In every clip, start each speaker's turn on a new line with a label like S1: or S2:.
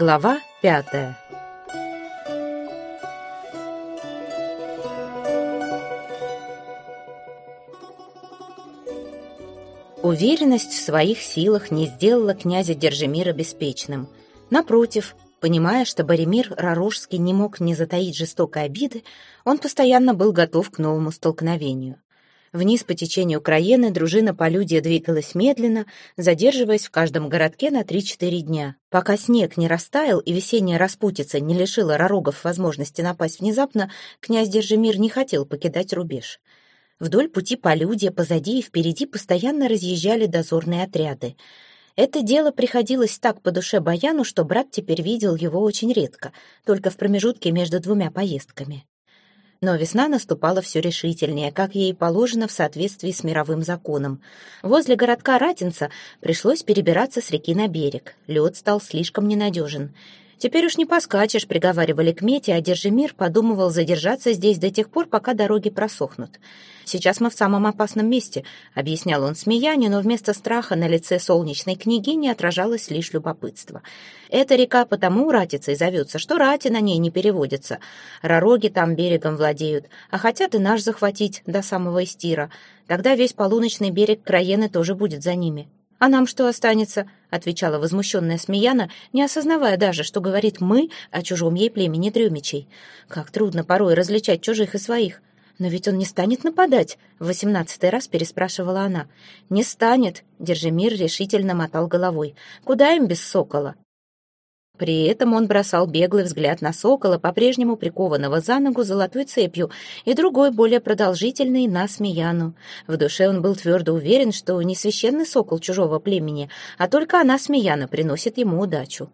S1: Глава пятая Уверенность в своих силах не сделала князя Держимира беспечным. Напротив, понимая, что Боремир Ророжский не мог не затаить жестокой обиды, он постоянно был готов к новому столкновению. Вниз по течению Краены дружина полюдия двигалась медленно, задерживаясь в каждом городке на 3-4 дня. Пока снег не растаял и весенняя распутица не лишила ророгов возможности напасть внезапно, князь Держимир не хотел покидать рубеж. Вдоль пути полюдия, позади и впереди постоянно разъезжали дозорные отряды. Это дело приходилось так по душе Баяну, что брат теперь видел его очень редко, только в промежутке между двумя поездками. Но весна наступала все решительнее, как ей положено в соответствии с мировым законом. Возле городка Ратинца пришлось перебираться с реки на берег. Лед стал слишком ненадежен. «Теперь уж не поскачешь», — приговаривали к Мете, а Держимир подумывал задержаться здесь до тех пор, пока дороги просохнут. «Сейчас мы в самом опасном месте», — объяснял он смеянию, но вместо страха на лице солнечной княгини отражалось лишь любопытство. «Эта река потому Ратицей зовется, что рати на ней не переводятся. Ророги там берегом владеют, а хотят и наш захватить до самого Истира. Тогда весь полуночный берег Краены тоже будет за ними». «А нам что останется?» — отвечала возмущенная Смеяна, не осознавая даже, что говорит «мы» о чужом ей племени Дрюмичей. Как трудно порой различать чужих и своих. «Но ведь он не станет нападать?» — восемнадцатый раз переспрашивала она. «Не станет», — Держимир решительно мотал головой. «Куда им без сокола?» При этом он бросал беглый взгляд на сокола, по-прежнему прикованного за ногу золотой цепью, и другой, более продолжительный, на Смеяну. В душе он был твердо уверен, что не священный сокол чужого племени, а только она, Смеяна, приносит ему удачу.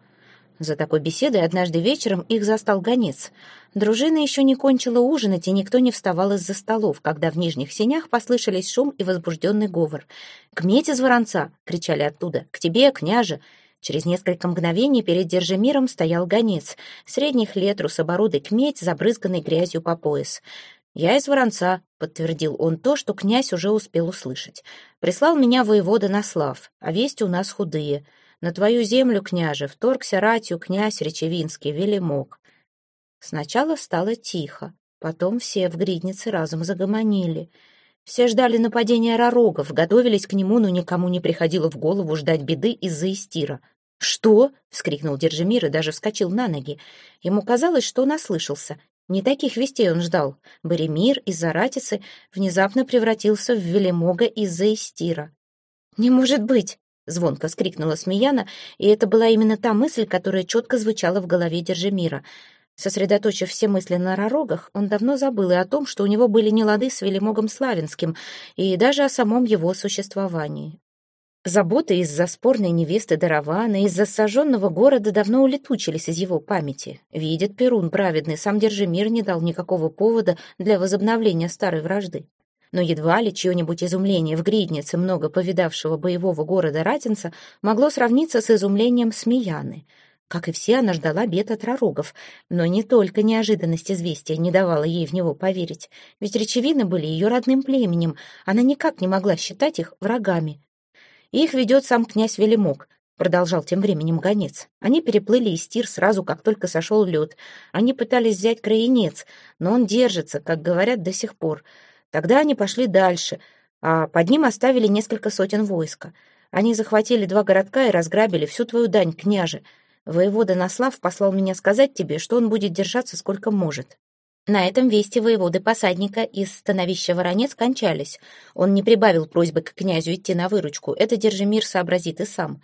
S1: За такой беседой однажды вечером их застал гонец. Дружина еще не кончила ужинать, и никто не вставал из-за столов, когда в нижних сенях послышались шум и возбужденный говор. «К мете из воронца!» — кричали оттуда. «К тебе, княже!» Через несколько мгновений перед Держимиром стоял гонец, средних лет, русобородый кметь, забрызганный грязью по пояс. «Я из Воронца», — подтвердил он то, что князь уже успел услышать. «Прислал меня воевода Наслав, а вести у нас худые. На твою землю, княже, вторгся ратью князь Речевинский, Велимок». Сначала стало тихо, потом все в гриднице разом загомонили — все ждали нападения ророгов, готовились к нему, но никому не приходило в голову ждать беды из-за Истира. «Что?» — вскрикнул Держимир и даже вскочил на ноги. Ему казалось, что он ослышался. Не таких вестей он ждал. Боремир из-за ратицы внезапно превратился в Велимога из-за Истира. «Не может быть!» — звонко вскрикнула Смеяна, и это была именно та мысль, которая четко звучала в голове Держимира — Сосредоточив все мысли на ророгах, он давно забыл и о том, что у него были нелады с Велимогом Славинским, и даже о самом его существовании. Заботы из-за спорной невесты Даравана, из-за сожженного города давно улетучились из его памяти. Видит Перун праведный, сам Держимир не дал никакого повода для возобновления старой вражды. Но едва ли чье-нибудь изумление в гриднице много повидавшего боевого города Ратинца могло сравниться с изумлением Смеяны — как и все, она ждала бед от ророгов, но не только неожиданность известия не давала ей в него поверить, ведь речевины были ее родным племенем, она никак не могла считать их врагами. «Их ведет сам князь Велимок», — продолжал тем временем гонец. Они переплыли из тир сразу, как только сошел лед. Они пытались взять краенец, но он держится, как говорят, до сих пор. Тогда они пошли дальше, а под ним оставили несколько сотен войска. Они захватили два городка и разграбили всю твою дань, княже — Воевода Наслав послал меня сказать тебе, что он будет держаться сколько может. На этом вести воеводы посадника из становища Воронец кончались. Он не прибавил просьбы к князю идти на выручку, это Держимир сообразит и сам.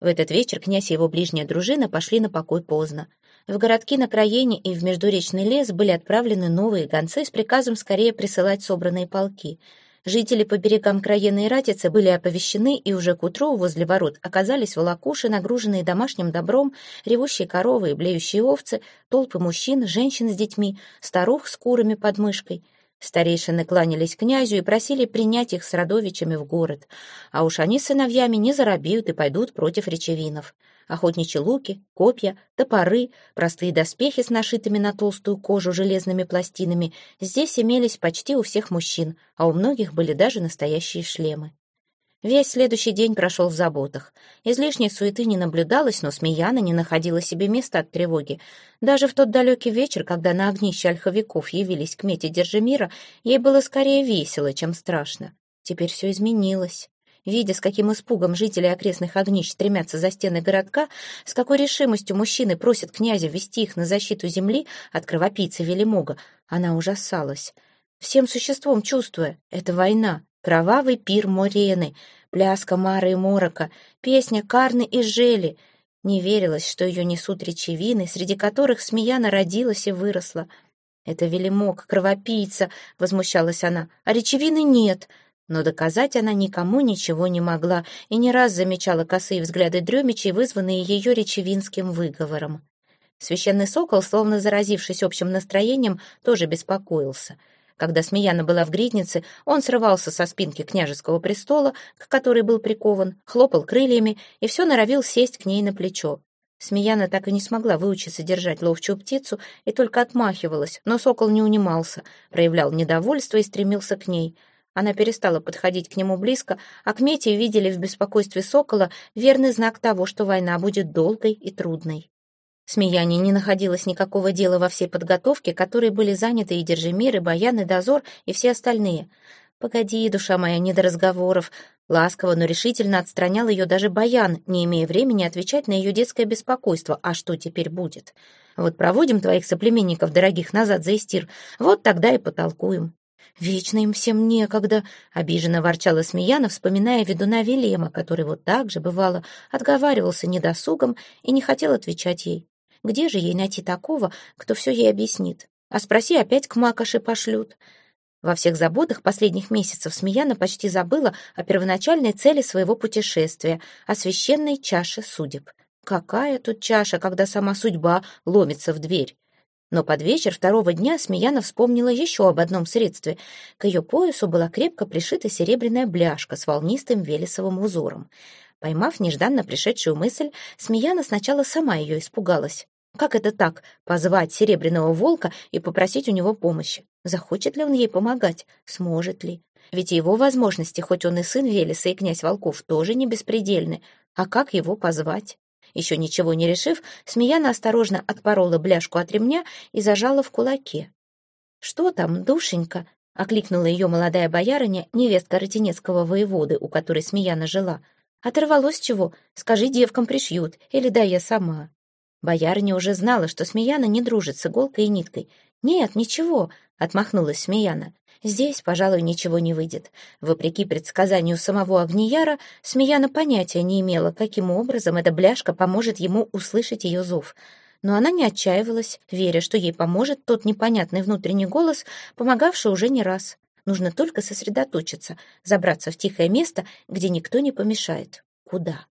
S1: В этот вечер князь и его ближняя дружина пошли на покой поздно. В городки на Краене и в Междуречный лес были отправлены новые гонцы с приказом скорее присылать собранные полки — Жители по берегам Краены Ратицы были оповещены, и уже к утру возле ворот оказались волокуши, нагруженные домашним добром, ревущие коровы и блеющие овцы, толпы мужчин, женщин с детьми, старух с курами под мышкой. Старейшины кланялись князю и просили принять их с родовичами в город, а уж они сыновьями не заробеют и пойдут против речевинов. Охотничьи луки, копья, топоры, простые доспехи с нашитыми на толстую кожу железными пластинами. Здесь имелись почти у всех мужчин, а у многих были даже настоящие шлемы. Весь следующий день прошел в заботах. Излишней суеты не наблюдалось, но Смеяна не находила себе места от тревоги. Даже в тот далекий вечер, когда на огнище ольховиков явились к мете Держимира, ей было скорее весело, чем страшно. Теперь все изменилось. Видя, с каким испугом жители окрестных огнищ стремятся за стены городка, с какой решимостью мужчины просят князя вести их на защиту земли от кровопийца Велимога, она ужасалась. Всем существом чувствуя, это война, Кровавый пир Морены, пляска Мары и Морока, песня Карны и Жели. Не верилось, что ее несут речевины, среди которых Смеяна родилась и выросла. «Это Велимок, кровопийца», — возмущалась она, — «а речевины нет». Но доказать она никому ничего не могла и не раз замечала косые взгляды Дремичей, вызванные ее речевинским выговором. Священный сокол, словно заразившись общим настроением, тоже беспокоился — когда Смеяна была в гриднице, он срывался со спинки княжеского престола, к которой был прикован, хлопал крыльями и все норовил сесть к ней на плечо. Смеяна так и не смогла выучиться держать ловчую птицу и только отмахивалась, но сокол не унимался, проявлял недовольство и стремился к ней. Она перестала подходить к нему близко, а к Мете видели в беспокойстве сокола верный знак того, что война будет долгой и трудной. Смеяне не находилось никакого дела во всей подготовке, которой были заняты и Держимир, и Баян, и Дозор, и все остальные. «Погоди, душа моя, не до разговоров». Ласково, но решительно отстранял ее даже Баян, не имея времени отвечать на ее детское беспокойство. «А что теперь будет? Вот проводим твоих соплеменников, дорогих, назад за Истир, вот тогда и потолкуем». «Вечно им всем некогда», — обиженно ворчала Смеяна, вспоминая ведуна Велема, который вот так же, бывало, отговаривался недосугом и не хотел отвечать ей. Где же ей найти такого, кто все ей объяснит? А спроси, опять к Макоши пошлют. Во всех заботах последних месяцев Смеяна почти забыла о первоначальной цели своего путешествия, о священной чаше судеб. Какая тут чаша, когда сама судьба ломится в дверь? Но под вечер второго дня Смеяна вспомнила еще об одном средстве. К ее поясу была крепко пришита серебряная бляшка с волнистым велесовым узором. Поймав нежданно пришедшую мысль, Смеяна сначала сама ее испугалась. Как это так, позвать серебряного волка и попросить у него помощи? Захочет ли он ей помогать? Сможет ли? Ведь его возможности, хоть он и сын Велеса и князь Волков, тоже не беспредельны. А как его позвать? Еще ничего не решив, Смеяна осторожно отпорола бляшку от ремня и зажала в кулаке. «Что там, душенька?» — окликнула ее молодая боярыня, невестка Ротенецкого воеводы, у которой Смеяна жила. «Оторвалось чего? Скажи, девкам пришьют, или дай я сама». Боярня уже знала, что Смеяна не дружит с иголкой и ниткой. «Нет, ничего», — отмахнулась Смеяна. «Здесь, пожалуй, ничего не выйдет». Вопреки предсказанию самого Агнияра, Смеяна понятия не имела, каким образом эта бляшка поможет ему услышать ее зов. Но она не отчаивалась, веря, что ей поможет тот непонятный внутренний голос, помогавший уже не раз. Нужно только сосредоточиться, забраться в тихое место, где никто не помешает. Куда?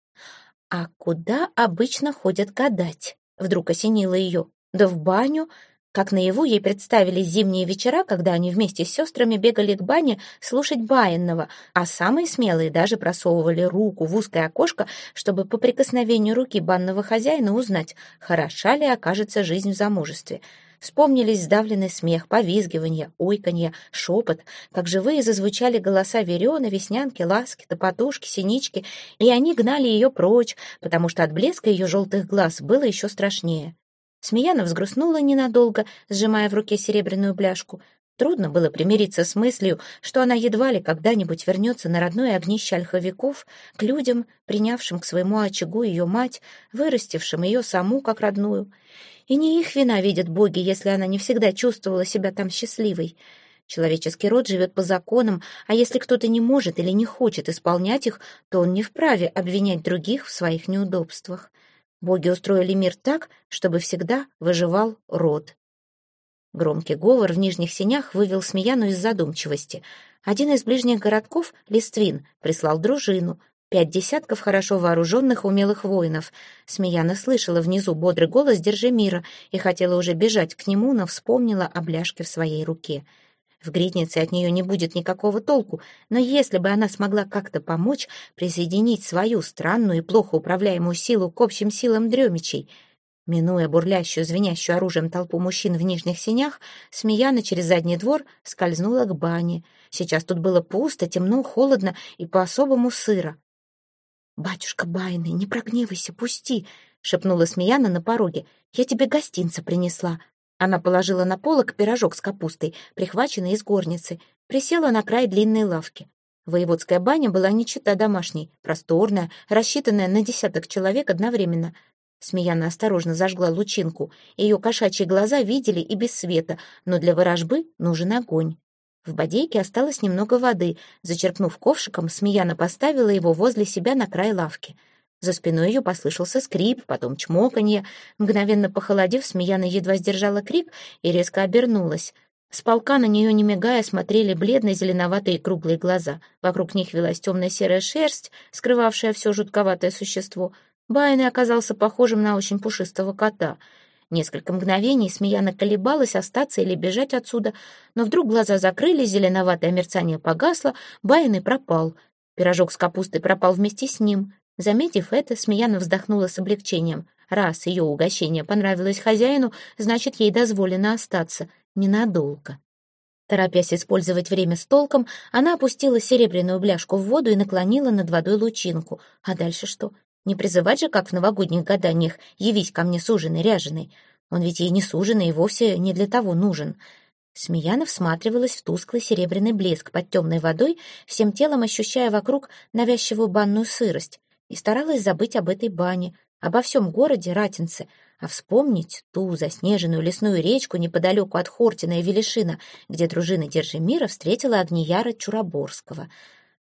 S1: А куда обычно ходят гадать? Вдруг осенило ее. Да в баню. Как наяву ей представили зимние вечера, когда они вместе с сестрами бегали к бане слушать Баинного, а самые смелые даже просовывали руку в узкое окошко, чтобы по прикосновению руки банного хозяина узнать, хороша ли окажется жизнь в замужестве. Вспомнились сдавленный смех, повизгивание, ойканье, шепот, как живые зазвучали голоса Верена, Веснянки, Ласки, Топотушки, Синички, и они гнали ее прочь, потому что от блеска ее желтых глаз было еще страшнее. Смеяна взгрустнула ненадолго, сжимая в руке серебряную бляшку. Трудно было примириться с мыслью, что она едва ли когда-нибудь вернется на родное огнище ольховиков, к людям, принявшим к своему очагу ее мать, вырастившим ее саму как родную. И не их вина видят боги, если она не всегда чувствовала себя там счастливой. Человеческий род живет по законам, а если кто-то не может или не хочет исполнять их, то он не вправе обвинять других в своих неудобствах. Боги устроили мир так, чтобы всегда выживал род. Громкий говор в нижних сенях вывел Смеяну из задумчивости. Один из ближних городков, Листвин, прислал дружину — Пять десятков хорошо вооруженных умелых воинов. Смеяна слышала внизу бодрый голос Держимира и хотела уже бежать к нему, но вспомнила о бляшке в своей руке. В гриднице от нее не будет никакого толку, но если бы она смогла как-то помочь присоединить свою странную и плохо управляемую силу к общим силам дремичей... Минуя бурлящую, звенящую оружием толпу мужчин в нижних синях, Смеяна через задний двор скользнула к бане. Сейчас тут было пусто, темно, холодно и по-особому сыро. «Батюшка Байный, не прогневайся, пусти!» — шепнула Смеяна на пороге. «Я тебе гостинца принесла». Она положила на полок пирожок с капустой, прихваченный из горницы, присела на край длинной лавки. Воеводская баня была не чета домашней, просторная, рассчитанная на десяток человек одновременно. Смеяна осторожно зажгла лучинку. Ее кошачьи глаза видели и без света, но для ворожбы нужен огонь. В бодейке осталось немного воды. Зачерпнув ковшиком, Смеяна поставила его возле себя на край лавки — за спиной ее послышался скрип, потом чмоканье. Мгновенно похолодев, Смеяна едва сдержала крик и резко обернулась. С полка на нее, не мигая, смотрели бледные зеленоватые круглые глаза. Вокруг них велась темная серая шерсть, скрывавшая все жутковатое существо. Байный оказался похожим на очень пушистого кота. Несколько мгновений Смеяна колебалась, остаться или бежать отсюда, но вдруг глаза закрылись, зеленоватое мерцание погасло, Байный пропал. Пирожок с капустой пропал вместе с ним. Заметив это, Смеяна вздохнула с облегчением. Раз ее угощение понравилось хозяину, значит, ей дозволено остаться. Ненадолго. Торопясь использовать время с толком, она опустила серебряную бляшку в воду и наклонила над водой лучинку. А дальше что? Не призывать же, как в новогодних гаданиях, явись ко мне суженый ряженый. Он ведь ей не суженый и вовсе не для того нужен. Смеяна всматривалась в тусклый серебряный блеск под темной водой, всем телом ощущая вокруг навязчивую банную сырость и старалась забыть об этой бане, обо всем городе Ратинце, а вспомнить ту заснеженную лесную речку неподалеку от Хортина и Велишина, где дружина Держимира встретила Огнияра Чураборского.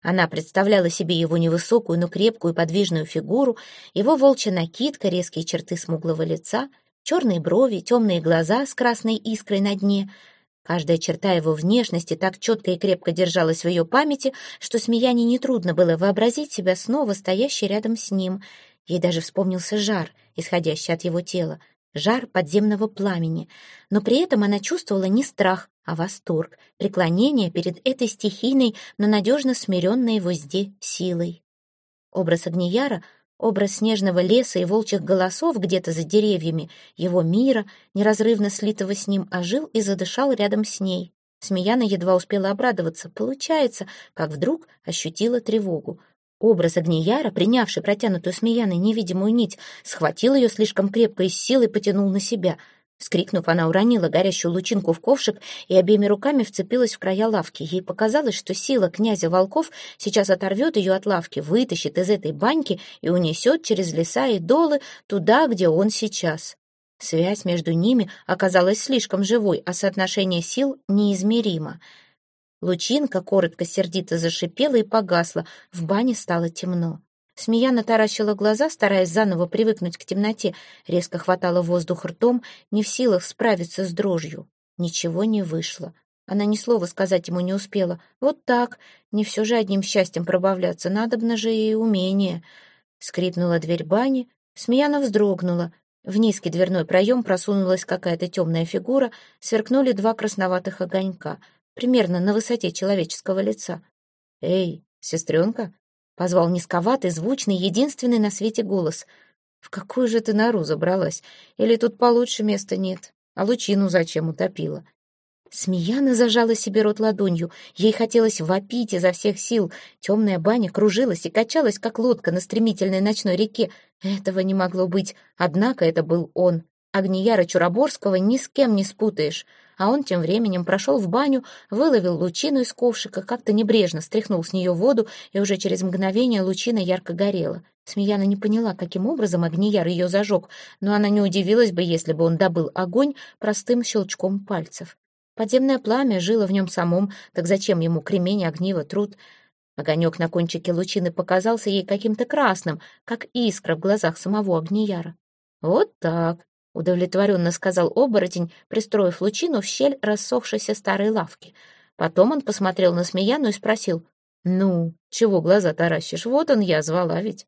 S1: Она представляла себе его невысокую, но крепкую и подвижную фигуру, его волчья накидка, резкие черты смуглого лица, черные брови, темные глаза с красной искрой на дне — Каждая черта его внешности так четко и крепко держалась в ее памяти, что Смеяне нетрудно было вообразить себя снова стоящей рядом с ним. Ей даже вспомнился жар, исходящий от его тела, жар подземного пламени. Но при этом она чувствовала не страх, а восторг, преклонение перед этой стихийной, но надежно смиренной везде силой. Образ Огнияра — Образ снежного леса и волчьих голосов где-то за деревьями, его мира, неразрывно слитого с ним, ожил и задышал рядом с ней. Смеяна едва успела обрадоваться. Получается, как вдруг ощутила тревогу. Образ Огнияра, принявший протянутую Смеяной невидимую нить, схватил ее слишком крепко и с силой потянул на себя — Скрикнув, она уронила горящую лучинку в ковшик и обеими руками вцепилась в края лавки. Ей показалось, что сила князя Волков сейчас оторвет ее от лавки, вытащит из этой баньки и унесет через леса и долы туда, где он сейчас. Связь между ними оказалась слишком живой, а соотношение сил неизмеримо. Лучинка коротко-сердито зашипела и погасла, в бане стало темно. Смеяна таращила глаза, стараясь заново привыкнуть к темноте, резко хватала воздух ртом, не в силах справиться с дрожью. Ничего не вышло. Она ни слова сказать ему не успела. Вот так, не все же одним счастьем пробавляться, надобно же и умение. Скрипнула дверь бани, Смеяна вздрогнула. В низкий дверной проем просунулась какая-то темная фигура, сверкнули два красноватых огонька, примерно на высоте человеческого лица. «Эй, сестренка!» Позвал низковатый, звучный, единственный на свете голос. «В какую же ты нору забралась? Или тут получше места нет? А лучину зачем утопила?» Смеяна зажала себе рот ладонью. Ей хотелось вопить изо всех сил. Темная баня кружилась и качалась, как лодка на стремительной ночной реке. Этого не могло быть. Однако это был он. Огнияра Чураборского ни с кем не спутаешь а он тем временем прошел в баню, выловил лучину из ковшика, как-то небрежно стряхнул с нее воду, и уже через мгновение лучина ярко горела. Смеяна не поняла, каким образом огнияр ее зажег, но она не удивилась бы, если бы он добыл огонь простым щелчком пальцев. Подземное пламя жило в нем самом, так зачем ему кремень, огниво, труд? Огонек на кончике лучины показался ей каким-то красным, как искра в глазах самого огнияра. «Вот так», — удовлетворенно сказал оборотень, пристроив лучину в щель рассохшейся старой лавки. Потом он посмотрел на Смеяну и спросил, «Ну, чего глаза таращишь? Вот он я, звала ведь».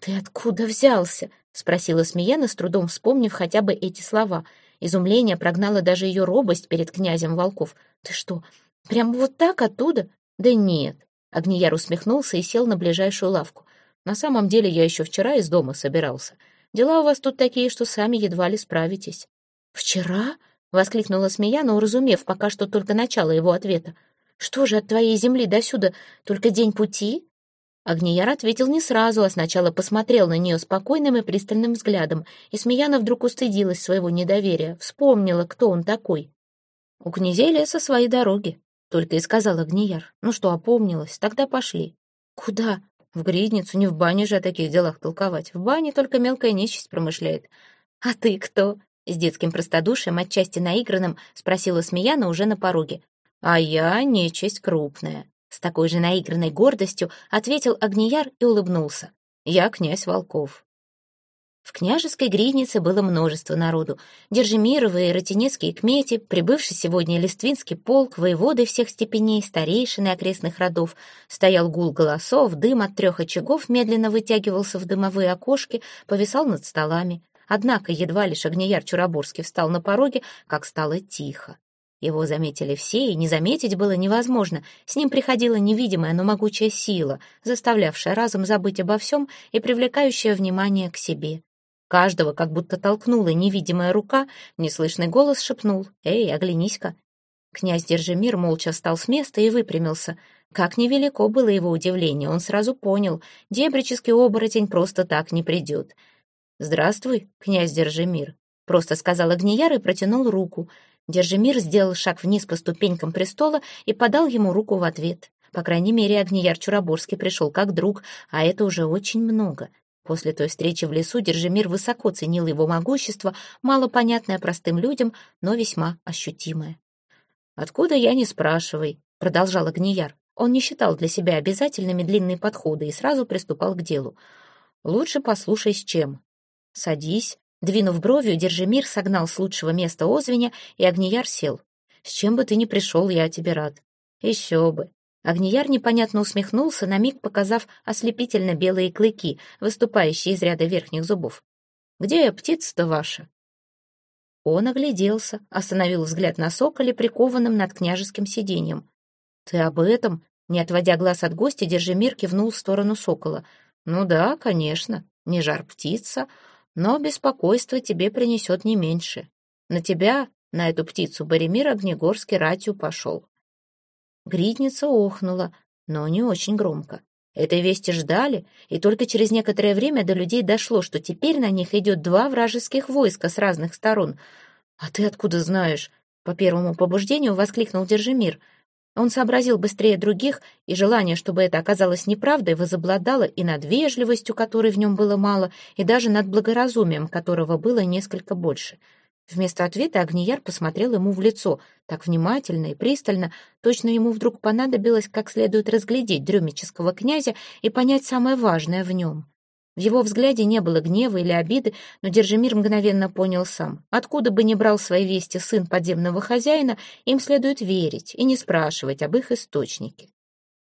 S1: «Ты откуда взялся?» — спросила Смеяна, с трудом вспомнив хотя бы эти слова. Изумление прогнало даже ее робость перед князем Волков. «Ты что, прям вот так оттуда?» «Да нет». Огнияр усмехнулся и сел на ближайшую лавку. «На самом деле я еще вчера из дома собирался». Дела у вас тут такие, что сами едва ли справитесь». «Вчера?» — воскликнула Смеяна, уразумев пока что только начало его ответа. «Что же от твоей земли до сюда только день пути?» Агнияр ответил не сразу, а сначала посмотрел на нее спокойным и пристальным взглядом, и Смеяна вдруг устыдилась своего недоверия, вспомнила, кто он такой. «У князей леса свои дороги», — только и сказал Агнияр. «Ну что, опомнилась, тогда пошли». «Куда?» «В гридницу, не в бане же о таких делах толковать. В бане только мелкая нечисть промышляет». «А ты кто?» — с детским простодушием, отчасти наигранным, спросила Смеяна уже на пороге. «А я нечисть крупная», с такой же наигранной гордостью ответил Агнияр и улыбнулся. «Я князь Волков». В княжеской гриднице было множество народу. Держимировы и Ротенецкие кмети, прибывший сегодня Листвинский полк, воеводы всех степеней, старейшины окрестных родов. Стоял гул голосов, дым от трех очагов медленно вытягивался в дымовые окошки, повисал над столами. Однако едва лишь Огнияр Чураборский встал на пороге, как стало тихо. Его заметили все, и не заметить было невозможно. С ним приходила невидимая, но могучая сила, заставлявшая разом забыть обо всем и привлекающая внимание к себе. Каждого как будто толкнула невидимая рука, неслышный голос шепнул «Эй, оглянись-ка!». Князь Держимир молча встал с места и выпрямился. Как невелико было его удивление, он сразу понял, дебрический оборотень просто так не придет. «Здравствуй, князь Держимир», — просто сказал Агнияр и протянул руку — Держимир сделал шаг вниз по ступенькам престола и подал ему руку в ответ. По крайней мере, Огнияр Чураборский пришел как друг, а это уже очень много. После той встречи в лесу Держимир высоко ценил его могущество, мало понятное простым людям, но весьма ощутимое. «Откуда я не спрашивай», — продолжал Огнияр. Он не считал для себя обязательными длинные подходы и сразу приступал к делу. «Лучше послушай, с чем. Садись, Двинув бровью, Держимир согнал с лучшего места Озвеня, и Агнияр сел. «С чем бы ты ни пришел, я тебе рад». «Еще бы». Агнияр непонятно усмехнулся, на миг показав ослепительно белые клыки, выступающие из ряда верхних зубов. «Где птица-то ваша?» Он огляделся, остановил взгляд на соколе, прикованном над княжеским сиденьем. «Ты об этом?» Не отводя глаз от гостя, Держимир кивнул в сторону сокола. «Ну да, конечно, не жар птица, но беспокойство тебе принесет не меньше. На тебя, на эту птицу, Боремир Огнегорский ратью пошел. Гридница охнула, но не очень громко. Этой вести ждали, и только через некоторое время до людей дошло, что теперь на них идет два вражеских войска с разных сторон. «А ты откуда знаешь?» — по первому побуждению воскликнул Держимир — он сообразил быстрее других, и желание, чтобы это оказалось неправдой, возобладало и над вежливостью, которой в нем было мало, и даже над благоразумием, которого было несколько больше. Вместо ответа Агнияр посмотрел ему в лицо, так внимательно и пристально, точно ему вдруг понадобилось как следует разглядеть дрюмического князя и понять самое важное в нем. В его взгляде не было гнева или обиды, но Держимир мгновенно понял сам. Откуда бы ни брал свои вести сын подземного хозяина, им следует верить и не спрашивать об их источнике.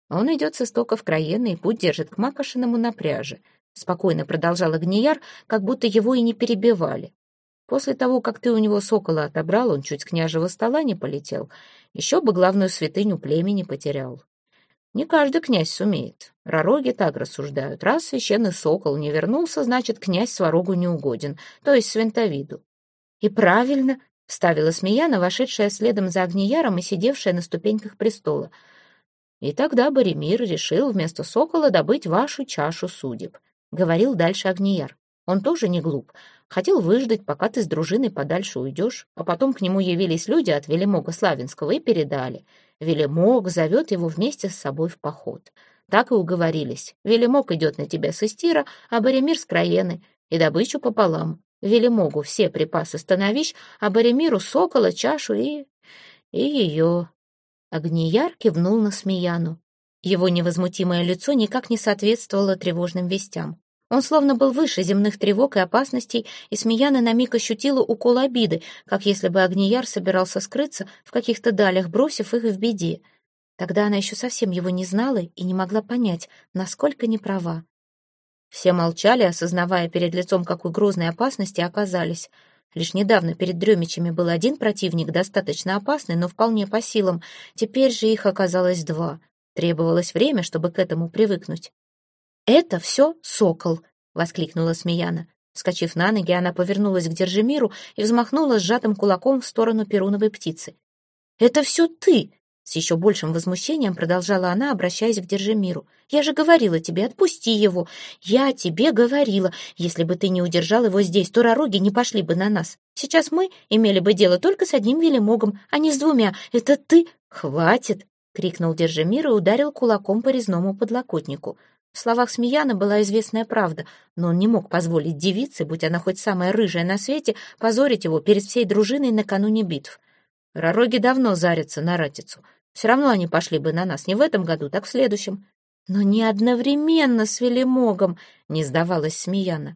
S1: Он идет с истоков Краена и путь держит к Макошиному на пряже. Спокойно продолжал Агнияр, как будто его и не перебивали. После того, как ты у него сокола отобрал, он чуть с княжего стола не полетел. Еще бы главную святыню племени потерял. Не каждый князь сумеет. Ророги так рассуждают. Раз священный сокол не вернулся, значит, князь сварогу не угоден, то есть свинтовиду. И правильно, — вставила Смеяна, вошедшая следом за Огнеяром и сидевшая на ступеньках престола. И тогда Боремир решил вместо сокола добыть вашу чашу судеб, — говорил дальше Огнеяр. Он тоже не глуп. Хотел выждать, пока ты с дружиной подальше уйдешь, а потом к нему явились люди от Велимога Славинского и передали — Велимог зовет его вместе с собой в поход. Так и уговорились. Велимог идет на тебя с Истира, а Боремир с Краены, и добычу пополам. Велимогу все припасы становищ, а Боремиру сокола, чашу и... и ее. Огнияр кивнул на Смеяну. Его невозмутимое лицо никак не соответствовало тревожным вестям. Он словно был выше земных тревог и опасностей, и Смеяна на миг ощутила укол обиды, как если бы Агнияр собирался скрыться в каких-то далях, бросив их в беде. Тогда она еще совсем его не знала и не могла понять, насколько неправа. Все молчали, осознавая перед лицом, какой грозной опасности оказались. Лишь недавно перед Дремичами был один противник, достаточно опасный, но вполне по силам. Теперь же их оказалось два. Требовалось время, чтобы к этому привыкнуть. «Это все сокол», — воскликнула Смеяна. Вскочив на ноги, она повернулась к Держимиру и взмахнула сжатым кулаком в сторону перуновой птицы. «Это все ты!» С еще большим возмущением продолжала она, обращаясь к Держимиру. «Я же говорила тебе, отпусти его! Я тебе говорила! Если бы ты не удержал его здесь, то ророги не пошли бы на нас. Сейчас мы имели бы дело только с одним велимогом, а не с двумя. Это ты...» «Хватит!» — крикнул Держимир и ударил кулаком по резному подлокотнику. В словах Смеяна была известная правда, но он не мог позволить девице, будь она хоть самая рыжая на свете, позорить его перед всей дружиной накануне битв. Ророги давно зарятся на ратицу. Все равно они пошли бы на нас не в этом году, так в следующем. Но не одновременно с Велимогом, не сдавалась Смеяна.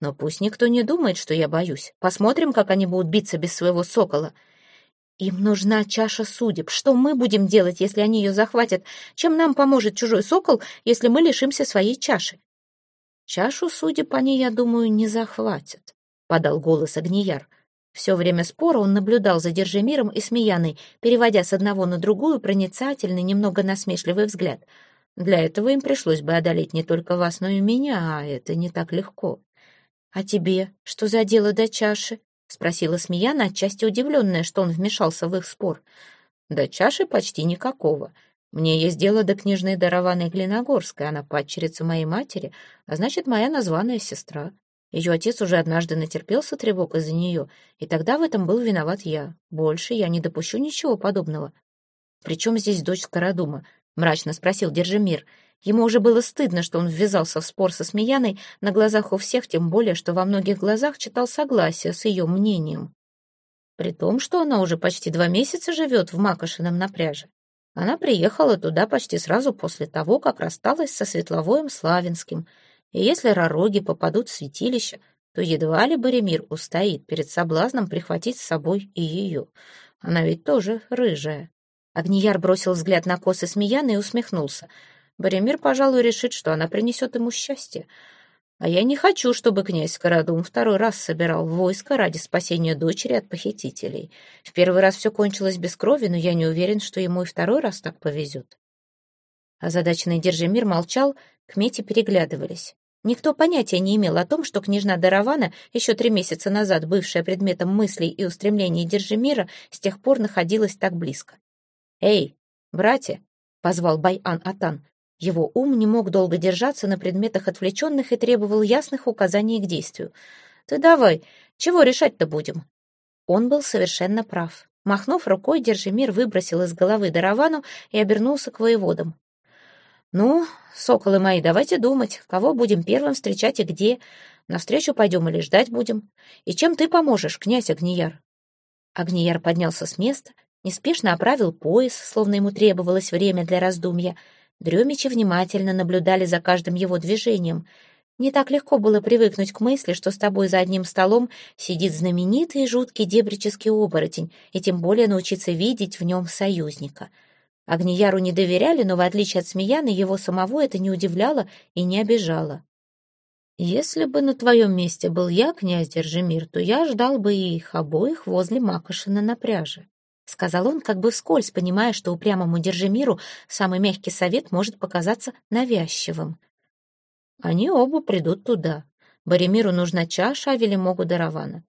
S1: Но пусть никто не думает, что я боюсь. Посмотрим, как они будут биться без своего сокола. Им нужна чаша судеб. Что мы будем делать, если они ее захватят? Чем нам поможет чужой сокол, если мы лишимся своей чаши? Чашу судеб они, я думаю, не захватят, — подал голос Огнияр. Все время спора он наблюдал за Держимиром и Смеяной, переводя с одного на другую проницательный, немного насмешливый взгляд. Для этого им пришлось бы одолеть не только вас, но и меня, а это не так легко. «А тебе что за дело до чаши?» — спросила Смеяна, отчасти удивленная, что он вмешался в их спор. «До чаши почти никакого. Мне есть дело до княжны Дарованной Глиногорской, она падчерица моей матери, а значит, моя названная сестра. Ее отец уже однажды натерпелся тревог из-за нее, и тогда в этом был виноват я. Больше я не допущу ничего подобного. «Причем здесь дочь Скородума?» — мрачно спросил Держимир. Ему уже было стыдно, что он ввязался в спор со Смеяной на глазах у всех, тем более, что во многих глазах читал согласие с ее мнением. При том, что она уже почти два месяца живет в Макошином напряже. Она приехала туда почти сразу после того, как рассталась со Светловоем Славинским. И если ророги попадут в святилище, то едва ли Боремир устоит перед соблазном прихватить с собой и ее. Она ведь тоже рыжая. Агнияр бросил взгляд на косы Смеяны и усмехнулся — Боремир, пожалуй, решит, что она принесет ему счастье. А я не хочу, чтобы князь Скородум второй раз собирал войско ради спасения дочери от похитителей. В первый раз все кончилось без крови, но я не уверен, что ему и второй раз так повезет. Озадаченный Держимир молчал, к Мете переглядывались. Никто понятия не имел о том, что княжна Даравана, еще три месяца назад бывшая предметом мыслей и устремлений Держимира, с тех пор находилась так близко. «Эй, братья!» — позвал Байан Атан. Его ум не мог долго держаться на предметах отвлеченных и требовал ясных указаний к действию. «Ты давай, чего решать-то будем?» Он был совершенно прав. Махнув рукой, Держимир выбросил из головы Даравану и обернулся к воеводам. «Ну, соколы мои, давайте думать, кого будем первым встречать и где. Навстречу пойдем или ждать будем. И чем ты поможешь, князь Агнияр?» Агнияр поднялся с места, неспешно оправил пояс, словно ему требовалось время для раздумья — Дремичи внимательно наблюдали за каждым его движением. Не так легко было привыкнуть к мысли, что с тобой за одним столом сидит знаменитый и жуткий дебрический оборотень, и тем более научиться видеть в нем союзника. Агнияру не доверяли, но в отличие от Смеяны, его самого это не удивляло и не обижало. «Если бы на твоем месте был я, князь Держимир, то я ждал бы их обоих возле Макошина на пряже. — сказал он, как бы вскользь, понимая, что упрямому Держимиру самый мягкий совет может показаться навязчивым. «Они оба придут туда. Боремиру нужна чаша, а Велимогу Даравана.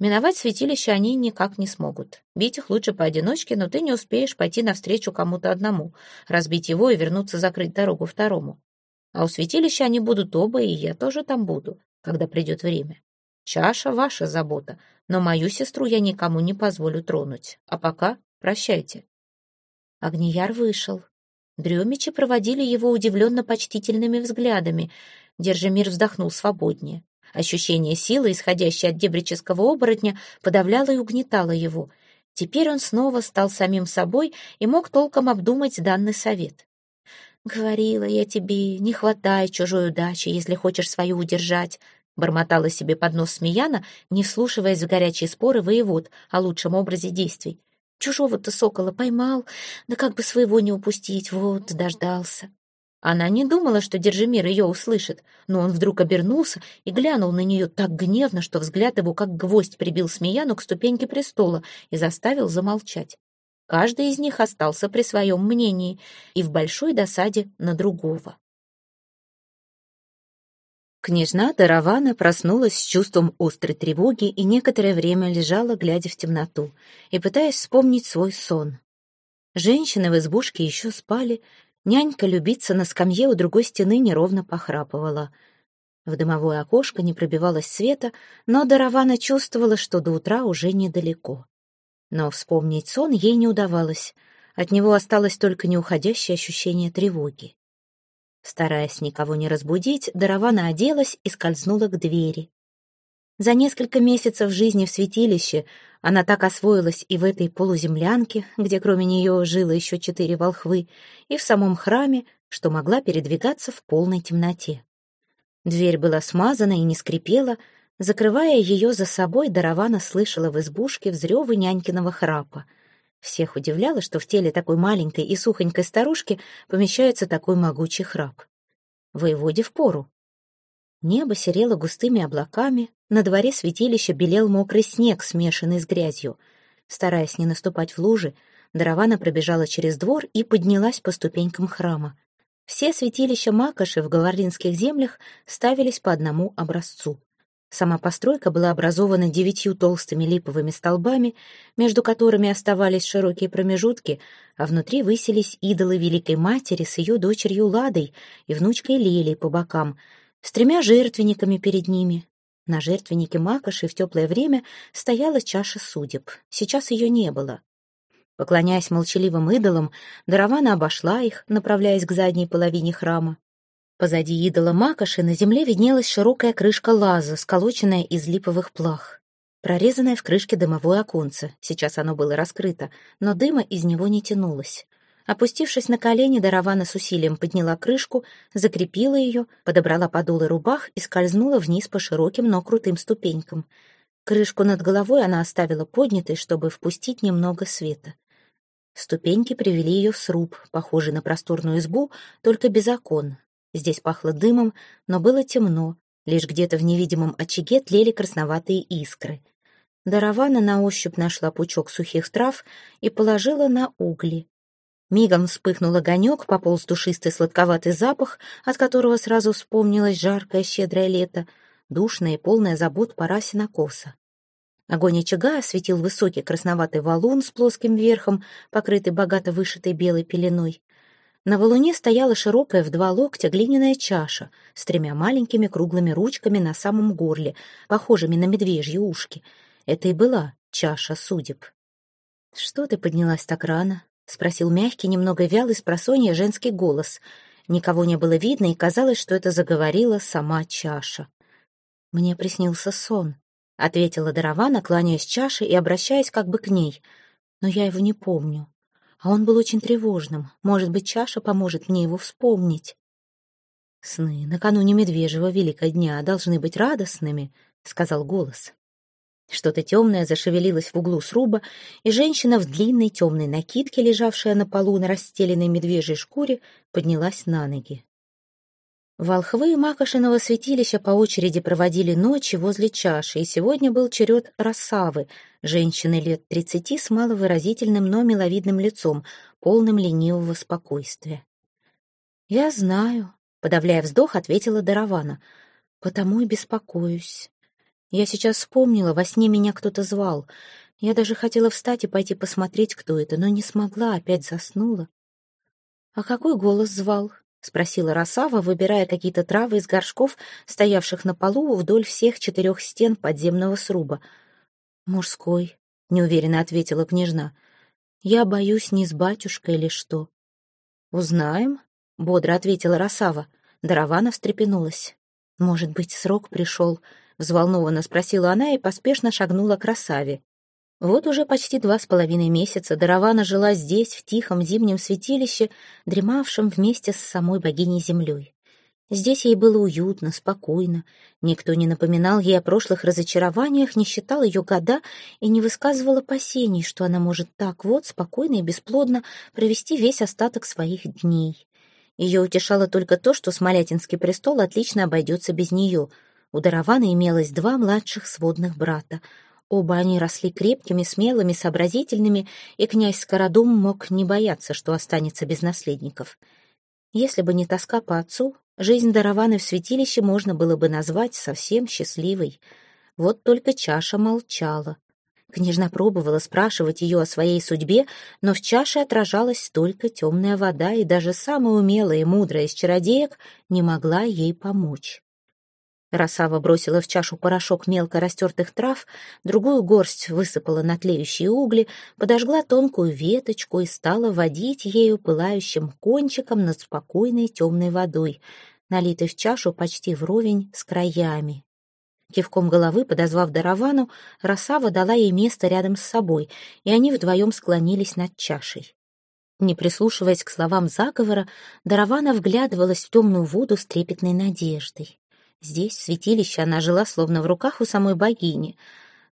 S1: Миновать святилище они никак не смогут. Бить их лучше поодиночке, но ты не успеешь пойти навстречу кому-то одному, разбить его и вернуться закрыть дорогу второму. А у святилища они будут оба, и я тоже там буду, когда придет время. Чаша — ваша забота, но мою сестру я никому не позволю тронуть. А пока прощайте». Агнияр вышел. Дремичи проводили его удивленно-почтительными взглядами. Держимир вздохнул свободнее. Ощущение силы, исходящее от дебрического оборотня, подавляло и угнетало его. Теперь он снова стал самим собой и мог толком обдумать данный совет. «Говорила я тебе, не хватай чужой удачи, если хочешь свою удержать», бормотала себе под нос Смеяна, не вслушиваясь в горячие споры воевод о лучшем образе действий. Чужого-то сокола поймал, да как бы своего не упустить, вот, дождался. Она не думала, что Держимир ее услышит, но он вдруг обернулся и глянул на нее так гневно, что взгляд его как гвоздь прибил Смеяну к ступеньке престола и заставил замолчать. Каждый из них остался при своем мнении и в большой досаде на другого. Княжна Даравана проснулась с чувством острой тревоги и некоторое время лежала, глядя в темноту, и пытаясь вспомнить свой сон. Женщины в избушке еще спали, нянька любиться на скамье у другой стены неровно похрапывала. В дымовое окошко не пробивалось света, но Даравана чувствовала, что до утра уже недалеко. Но вспомнить сон ей не удавалось, от него осталось только неуходящее ощущение тревоги. Стараясь никого не разбудить, Даравана оделась и скользнула к двери. За несколько месяцев жизни в святилище она так освоилась и в этой полуземлянке, где кроме нее жило еще четыре волхвы, и в самом храме, что могла передвигаться в полной темноте. Дверь была смазана и не скрипела, закрывая ее за собой, Даравана слышала в избушке взрёвы нянькиного храпа — всех удивляло, что в теле такой маленькой и сухонькой старушки помещается такой могучий храп. Воеводе впору. Небо серело густыми облаками, на дворе святилища белел мокрый снег, смешанный с грязью. Стараясь не наступать в лужи, Даравана пробежала через двор и поднялась по ступенькам храма. Все святилища Макоши в Говорлинских землях ставились по одному образцу. Сама постройка была образована девятью толстыми липовыми столбами, между которыми оставались широкие промежутки, а внутри высились идолы Великой Матери с ее дочерью Ладой и внучкой Лилей по бокам, с тремя жертвенниками перед ними. На жертвеннике Макоши в теплое время стояла чаша судеб. Сейчас ее не было. Поклоняясь молчаливым идолам, Даравана обошла их, направляясь к задней половине храма. Позади идола Макоши на земле виднелась широкая крышка лаза, сколоченная из липовых плах. Прорезанное в крышке дымовое оконце. Сейчас оно было раскрыто, но дыма из него не тянулось. Опустившись на колени, Даравана с усилием подняла крышку, закрепила ее, подобрала подолы рубах и скользнула вниз по широким, но крутым ступенькам. Крышку над головой она оставила поднятой, чтобы впустить немного света. Ступеньки привели ее в сруб, похожий на просторную избу, только без окон, Здесь пахло дымом, но было темно, лишь где-то в невидимом очаге тлели красноватые искры. Даравана на ощупь нашла пучок сухих трав и положила на угли. Мигом вспыхнул огонек, пополз душистый сладковатый запах, от которого сразу вспомнилось жаркое щедрое лето, душное и полное забот пора сенокоса. Огонь очага осветил высокий красноватый валун с плоским верхом, покрытый богато вышитой белой пеленой. На валуне стояла широкая в два локтя глиняная чаша с тремя маленькими круглыми ручками на самом горле, похожими на медвежьи ушки. Это и была чаша судеб. «Что ты поднялась так рано?» — спросил мягкий, немного вялый с просонья женский голос. Никого не было видно, и казалось, что это заговорила сама чаша. «Мне приснился сон», — ответила Даравана, кланяясь чаше и обращаясь как бы к ней. «Но я его не помню а он был очень тревожным. Может быть, чаша поможет мне его вспомнить. «Сны накануне медвежьего великого дня должны быть радостными», — сказал голос. Что-то темное зашевелилось в углу сруба, и женщина в длинной темной накидке, лежавшая на полу на расстеленной медвежьей шкуре, поднялась на ноги. Волхвы Макошиного святилища по очереди проводили ночи возле чаши, и сегодня был черед Росавы, женщины лет тридцати с маловыразительным, но миловидным лицом, полным ленивого спокойствия. «Я знаю», — подавляя вздох, ответила Даравана, — «потому и беспокоюсь. Я сейчас вспомнила, во сне меня кто-то звал. Я даже хотела встать и пойти посмотреть, кто это, но не смогла, опять заснула». «А какой голос звал?» — спросила Росава, выбирая какие-то травы из горшков, стоявших на полу вдоль всех четырех стен подземного сруба. «Мужской», — неуверенно ответила княжна. «Я боюсь, не с батюшкой или что». «Узнаем», — бодро ответила Росава. Даравана встрепенулась. «Может быть, срок пришел?» — взволнованно спросила она и поспешно шагнула к Росаве. Вот уже почти два с половиной месяца Даравана жила здесь, в тихом зимнем святилище, дремавшем вместе с самой богиней-землей. Здесь ей было уютно, спокойно. Никто не напоминал ей о прошлых разочарованиях, не считал ее года и не высказывал опасений, что она может так вот, спокойно и бесплодно провести весь остаток своих дней. Ее утешало только то, что Смолятинский престол отлично обойдется без нее. У Даравана имелось два младших сводных брата — Оба они росли крепкими, смелыми, сообразительными, и князь Скородум мог не бояться, что останется без наследников. Если бы не тоска по отцу, жизнь Дараваны в святилище можно было бы назвать совсем счастливой. Вот только чаша молчала. Княжна пробовала спрашивать ее о своей судьбе, но в чаше отражалась только темная вода, и даже самая умелая и мудрая из чародеек не могла ей помочь. Росава бросила в чашу порошок мелко растертых трав, другую горсть высыпала на тлеющие угли, подожгла тонкую веточку и стала водить ею пылающим кончиком над спокойной темной водой, налитой в чашу почти вровень с краями. Кивком головы, подозвав Даравану, Росава дала ей место рядом с собой, и они вдвоем склонились над чашей. Не прислушиваясь к словам заговора, Даравана вглядывалась в темную воду с трепетной надеждой. Здесь, в святилище, она жила словно в руках у самой богини.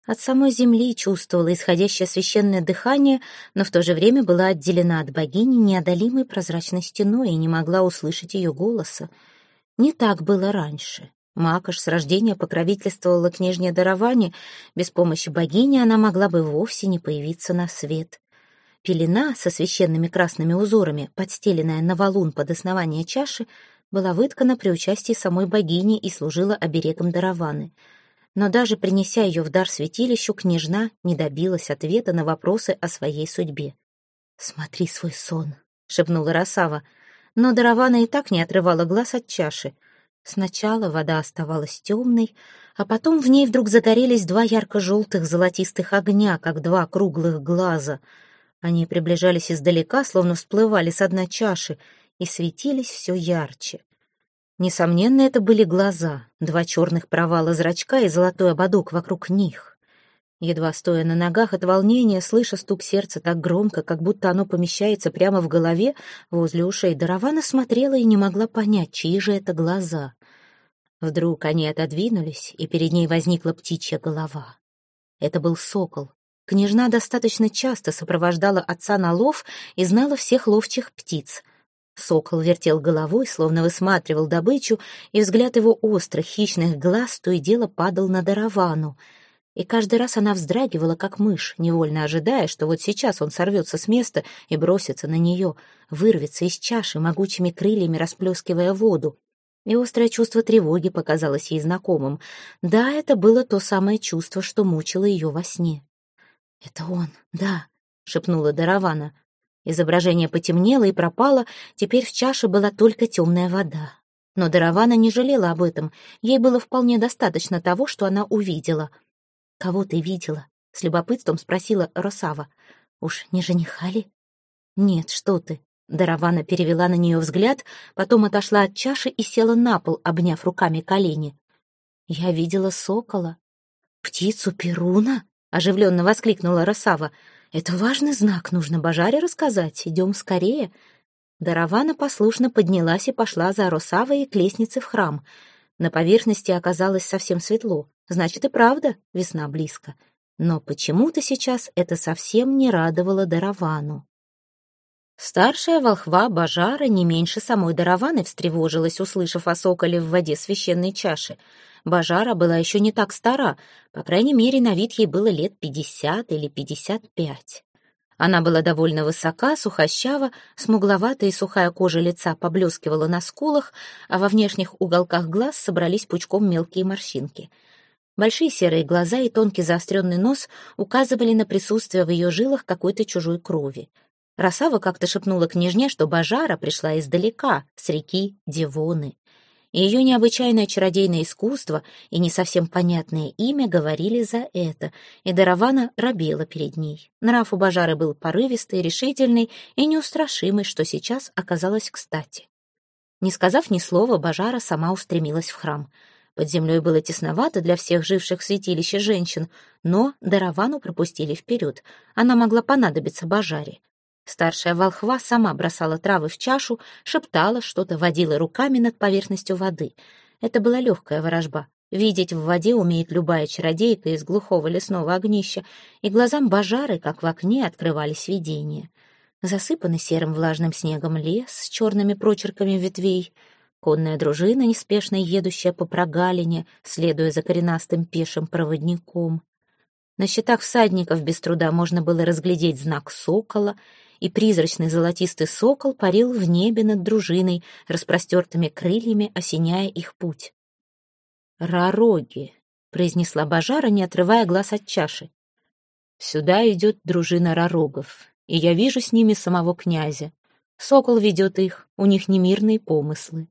S1: От самой земли чувствовала исходящее священное дыхание, но в то же время была отделена от богини неодолимой прозрачной стеной и не могла услышать ее голоса. Не так было раньше. Макаш с рождения покровительствовала княжне дарование, без помощи богини она могла бы вовсе не появиться на свет. Пелена со священными красными узорами, подстеленная на валун под основание чаши, была выткана при участии самой богини и служила оберегом дарованы. Но даже принеся ее в дар святилищу, княжна не добилась ответа на вопросы о своей судьбе. «Смотри свой сон», — шепнула Росава, но Даравана и так не отрывала глаз от чаши — Сначала вода оставалась темной, а потом в ней вдруг загорелись два ярко-желтых золотистых огня, как два круглых глаза. Они приближались издалека, словно всплывали с дна чаши, и светились все ярче. Несомненно, это были глаза, два черных провала зрачка и золотой ободок вокруг них. Едва стоя на ногах от волнения, слыша стук сердца так громко, как будто оно помещается прямо в голове, возле ушей Даравана смотрела и не могла понять, чьи же это глаза. Вдруг они отодвинулись, и перед ней возникла птичья голова. Это был сокол. Княжна достаточно часто сопровождала отца на лов и знала всех ловчих птиц. Сокол вертел головой, словно высматривал добычу, и взгляд его острых хищных глаз то и дело падал на Даравану — и каждый раз она вздрагивала, как мышь, невольно ожидая, что вот сейчас он сорвется с места и бросится на нее, вырвется из чаши, могучими крыльями расплескивая воду. И острое чувство тревоги показалось ей знакомым. Да, это было то самое чувство, что мучило ее во сне. «Это он, да», — шепнула Даравана. Изображение потемнело и пропало, теперь в чаше была только темная вода. Но Даравана не жалела об этом, ей было вполне достаточно того, что она увидела — «Кого ты видела?» — с любопытством спросила Росава. «Уж не жениха ли?» «Нет, что ты». Даравана перевела на нее взгляд, потом отошла от чаши и села на пол, обняв руками колени. «Я видела сокола». «Птицу Перуна?» — оживленно воскликнула Росава. «Это важный знак, нужно Бажаре рассказать. Идем скорее». Даравана послушно поднялась и пошла за Росавой к лестнице в храм. На поверхности оказалось совсем светло. Значит, и правда, весна близко. Но почему-то сейчас это совсем не радовало Даравану. Старшая волхва Бажара не меньше самой Дараваны встревожилась, услышав о соколе в воде священной чаши. Бажара была еще не так стара, по крайней мере, на вид ей было лет пятьдесят или пятьдесят пять. Она была довольно высока, сухощава, смугловатая и сухая кожа лица поблескивала на скулах, а во внешних уголках глаз собрались пучком мелкие морщинки — Большие серые глаза и тонкий заостренный нос указывали на присутствие в ее жилах какой-то чужой крови. Росава как-то шепнула княжне, что Бажара пришла издалека, с реки Девоны. И ее необычайное чародейное искусство и не совсем понятное имя говорили за это, и Даравана робела перед ней. Нрав у Бажары был порывистый, решительный и неустрашимый, что сейчас оказалось кстати. Не сказав ни слова, Бажара сама устремилась в храм — под землей было тесновато для всех живших в святилище женщин, но Даравану пропустили вперед. Она могла понадобиться Бажаре. Старшая волхва сама бросала травы в чашу, шептала что-то, водила руками над поверхностью воды. Это была легкая ворожба. Видеть в воде умеет любая чародейка из глухого лесного огнища, и глазам Бажары, как в окне, открывались видения. Засыпанный серым влажным снегом лес с черными прочерками ветвей — Конная дружина, неспешно едущая по прогалине, следуя за коренастым пешим проводником. На щитах всадников без труда можно было разглядеть знак сокола, и призрачный золотистый сокол парил в небе над дружиной, распростертыми крыльями осеняя их путь. «Ророги», — произнесла Бажара, не отрывая глаз от чаши. «Сюда идет дружина ророгов, и я вижу с ними самого князя. Сокол ведет их, у них немирные помыслы».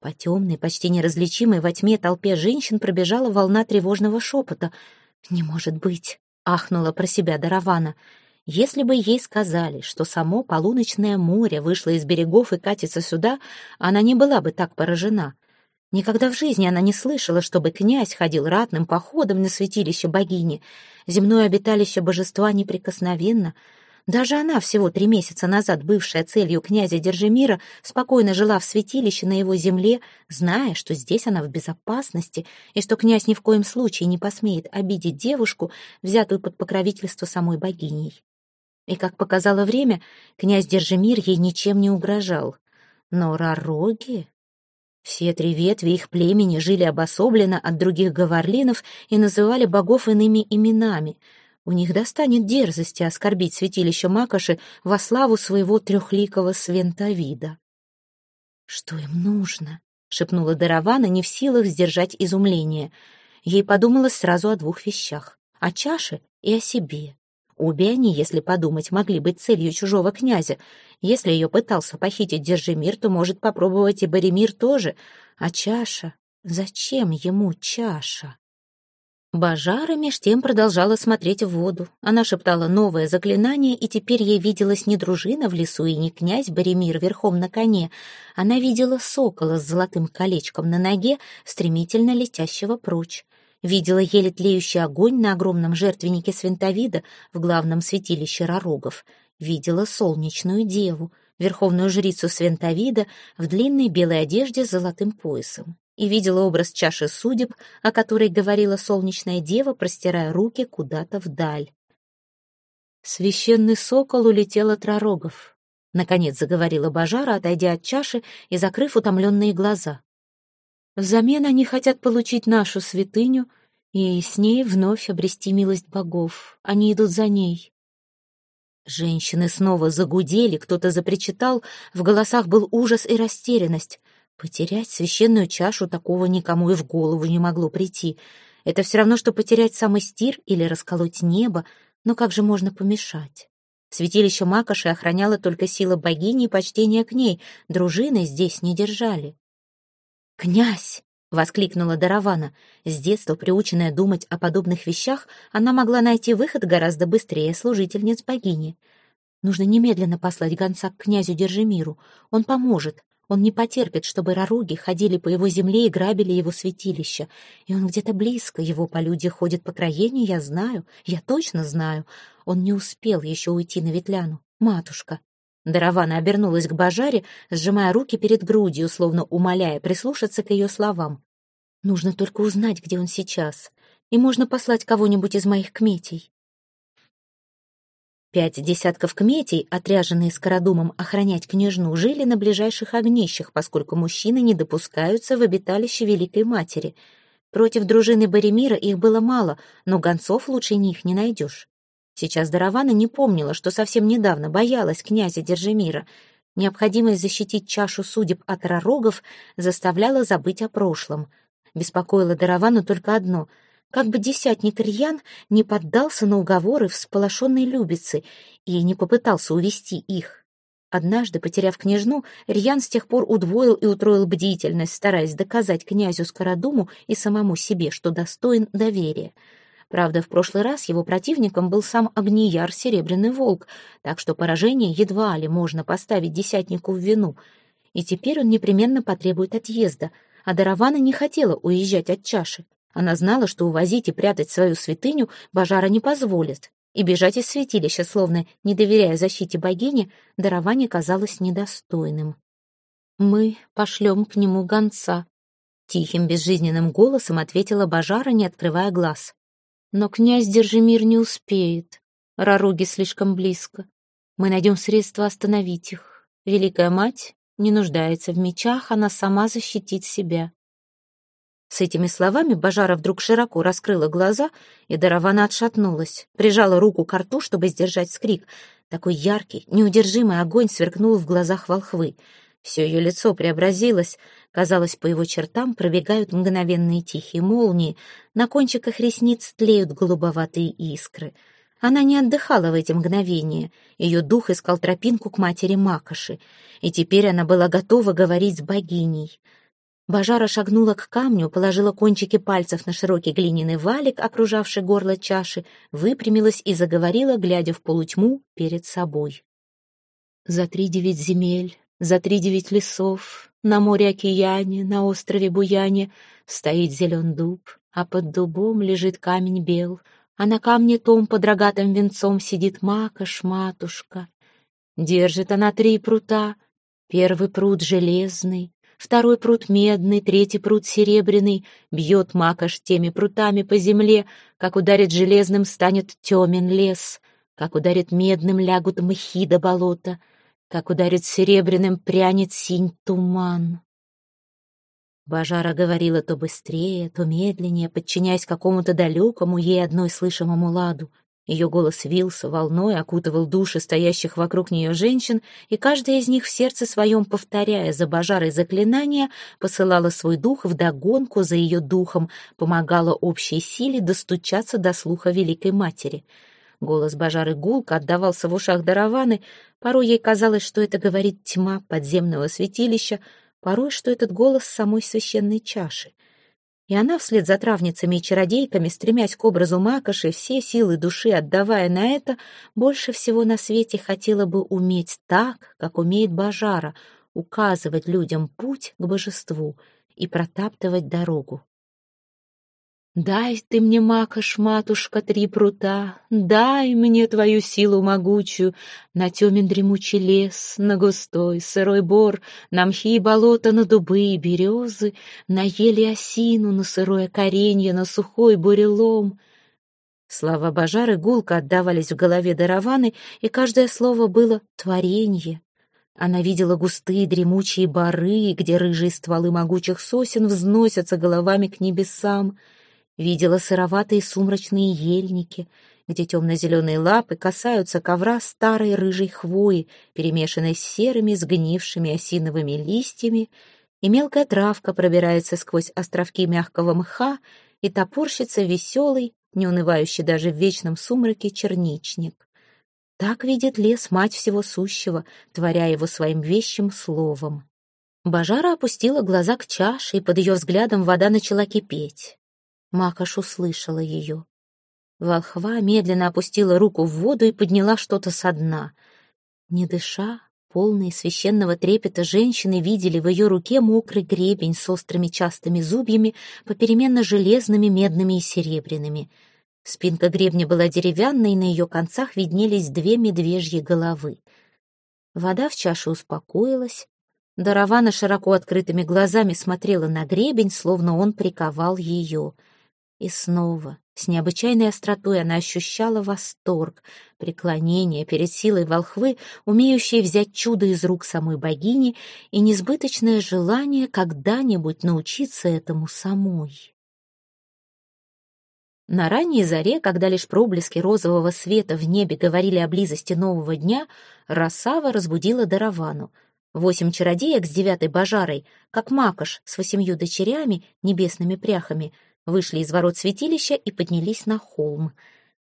S1: По темной, почти неразличимой во тьме толпе женщин пробежала волна тревожного шепота. «Не может быть!» — ахнула про себя Даравана. Если бы ей сказали, что само полуночное море вышло из берегов и катится сюда, она не была бы так поражена. Никогда в жизни она не слышала, чтобы князь ходил ратным походом на святилище богини. Земное обиталище божества неприкосновенно — даже она, всего три месяца назад бывшая целью князя Держимира, спокойно жила в святилище на его земле, зная, что здесь она в безопасности и что князь ни в коем случае не посмеет обидеть девушку, взятую под покровительство самой богиней. И, как показало время, князь Держимир ей ничем не угрожал. Но Ророги... Все три ветви их племени жили обособленно от других говорлинов и называли богов иными именами — у них достанет дерзости оскорбить святилище Макоши во славу своего трехликого свентовида. «Что им нужно?» — шепнула Даравана, не в силах сдержать изумление. Ей подумалось сразу о двух вещах — о чаше и о себе. Обе они, если подумать, могли быть целью чужого князя. Если ее пытался похитить Держимир, то может попробовать и Боремир тоже. А чаша? Зачем ему чаша? Бажара меж тем продолжала смотреть в воду. Она шептала новое заклинание, и теперь ей виделась не дружина в лесу и не князь Боремир верхом на коне. Она видела сокола с золотым колечком на ноге, стремительно летящего прочь. Видела еле тлеющий огонь на огромном жертвеннике Свинтовида в главном святилище Ророгов. Видела солнечную деву, верховную жрицу Свинтовида в длинной белой одежде с золотым поясом и видела образ чаши судеб, о которой говорила солнечная дева, простирая руки куда-то вдаль. Священный сокол улетел от ророгов. Наконец заговорила Бажара, отойдя от чаши и закрыв утомленные глаза. Взамен они хотят получить нашу святыню и с ней вновь обрести милость богов. Они идут за ней. Женщины снова загудели, кто-то запричитал, в голосах был ужас и растерянность. Потерять священную чашу такого никому и в голову не могло прийти. Это все равно, что потерять самый стир или расколоть небо, но как же можно помешать? Святилище Макоши охраняло только сила богини и почтение к ней, дружины здесь не держали. «Князь!» — воскликнула Даравана. С детства, приученная думать о подобных вещах, она могла найти выход гораздо быстрее служительниц богини. Нужно немедленно послать гонца к князю Держимиру. Он поможет. Он не потерпит, чтобы ророги ходили по его земле и грабили его святилище. И он где-то близко, его полюдья ходят по краине, я знаю, я точно знаю. Он не успел еще уйти на Ветляну. Матушка. Даравана обернулась к Бажаре, сжимая руки перед грудью, словно умоляя прислушаться к ее словам. «Нужно только узнать, где он сейчас, и можно послать кого-нибудь из моих кметей». Пять десятков кметей, отряженные скородумом охранять княжну, жили на ближайших огнищах, поскольку мужчины не допускаются в обиталище Великой Матери. Против дружины Боремира их было мало, но гонцов лучше них не найдешь. Сейчас Даравана не помнила, что совсем недавно боялась князя Держимира. Необходимость защитить чашу судеб от ророгов заставляла забыть о прошлом. Беспокоило Даравану только одно — как бы десятник Рьян не поддался на уговоры всполошенной Любицы и не попытался увести их. Однажды, потеряв княжну, Рьян с тех пор удвоил и утроил бдительность, стараясь доказать князю Скородуму и самому себе, что достоин доверия. Правда, в прошлый раз его противником был сам Огнияр Серебряный Волк, так что поражение едва ли можно поставить десятнику в вину. И теперь он непременно потребует отъезда, а Даравана не хотела уезжать от чаши. Она знала, что увозить и прятать свою святыню Бажара не позволит, и бежать из святилища, словно не доверяя защите богини, дарование казалось недостойным. «Мы пошлем к нему гонца», — тихим безжизненным голосом ответила Бажара, не открывая глаз. «Но князь Держимир не успеет. Ророги слишком близко. Мы найдем средства остановить их. Великая мать не нуждается в мечах, она сама защитит себя. С этими словами Бажара вдруг широко раскрыла глаза, и Даравана отшатнулась, прижала руку к рту, чтобы сдержать скрик. Такой яркий, неудержимый огонь сверкнул в глазах волхвы. Все ее лицо преобразилось. Казалось, по его чертам пробегают мгновенные тихие молнии, на кончиках ресниц тлеют голубоватые искры. Она не отдыхала в эти мгновения. Ее дух искал тропинку к матери Макоши, и теперь она была готова говорить с богиней — Бажара шагнула к камню, положила кончики пальцев на широкий глиняный валик, окружавший горло чаши, выпрямилась и заговорила, глядя в полутьму перед собой. «За три девять земель, за три девять лесов, на море-океане, на острове Буяне стоит зелен дуб, а под дубом лежит камень бел, а на камне том под рогатым венцом сидит макаш-матушка. Держит она три прута, первый прут железный, Второй пруд медный, третий пруд серебряный, бьет макаш теми прутами по земле, как ударит железным, станет темен лес, как ударит медным, лягут мхи до болота, как ударит серебряным, прянет синь туман. Бажара говорила то быстрее, то медленнее, подчиняясь какому-то далекому, ей одной слышимому ладу — ее голос вился волной, окутывал души стоящих вокруг нее женщин, и каждая из них в сердце своем, повторяя за божарой заклинания, посылала свой дух вдогонку за ее духом, помогала общей силе достучаться до слуха Великой Матери. Голос божары гулко отдавался в ушах Дараваны, порой ей казалось, что это говорит тьма подземного святилища, порой, что этот голос самой священной чаши — и она вслед за травницами и чародейками, стремясь к образу Макоши, все силы души отдавая на это, больше всего на свете хотела бы уметь так, как умеет Бажара, указывать людям путь к божеству и протаптывать дорогу. Дай ты мне, макаш, матушка, три прута, Дай мне твою силу могучую, На темен дремучий лес, на густой сырой бор, На мхи и болота, на дубы и березы, На ели осину, на сырое коренье, На сухой бурелом. Слова Бажары гулко отдавались в голове Дараваны, и каждое слово было «творенье». Она видела густые дремучие бары, где рыжие стволы могучих сосен взносятся головами к небесам — Видела сыроватые сумрачные ельники, где темно-зеленые лапы касаются ковра старой рыжей хвои, перемешанной с серыми сгнившими осиновыми листьями, и мелкая травка пробирается сквозь островки мягкого мха и топорщится веселый, не унывающий даже в вечном сумраке черничник. Так видит лес мать всего сущего, творя его своим вещим словом. Бажара опустила глаза к чаше, и под ее взглядом вода начала кипеть. Макаш услышала ее. Волхва медленно опустила руку в воду и подняла что-то со дна. Не дыша, полные священного трепета женщины видели в ее руке мокрый гребень с острыми частыми зубьями, попеременно железными, медными и серебряными. Спинка гребня была деревянной, и на ее концах виднелись две медвежьи головы. Вода в чаше успокоилась. Даравана широко открытыми глазами смотрела на гребень, словно он приковал ее — и снова, с необычайной остротой, она ощущала восторг, преклонение перед силой волхвы, умеющей взять чудо из рук самой богини, и несбыточное желание когда-нибудь научиться этому самой. На ранней заре, когда лишь проблески розового света в небе говорили о близости нового дня, Росава разбудила Даравану. Восемь чародеек с девятой божарой, как макаш с восемью дочерями, небесными пряхами — вышли из ворот святилища и поднялись на холм.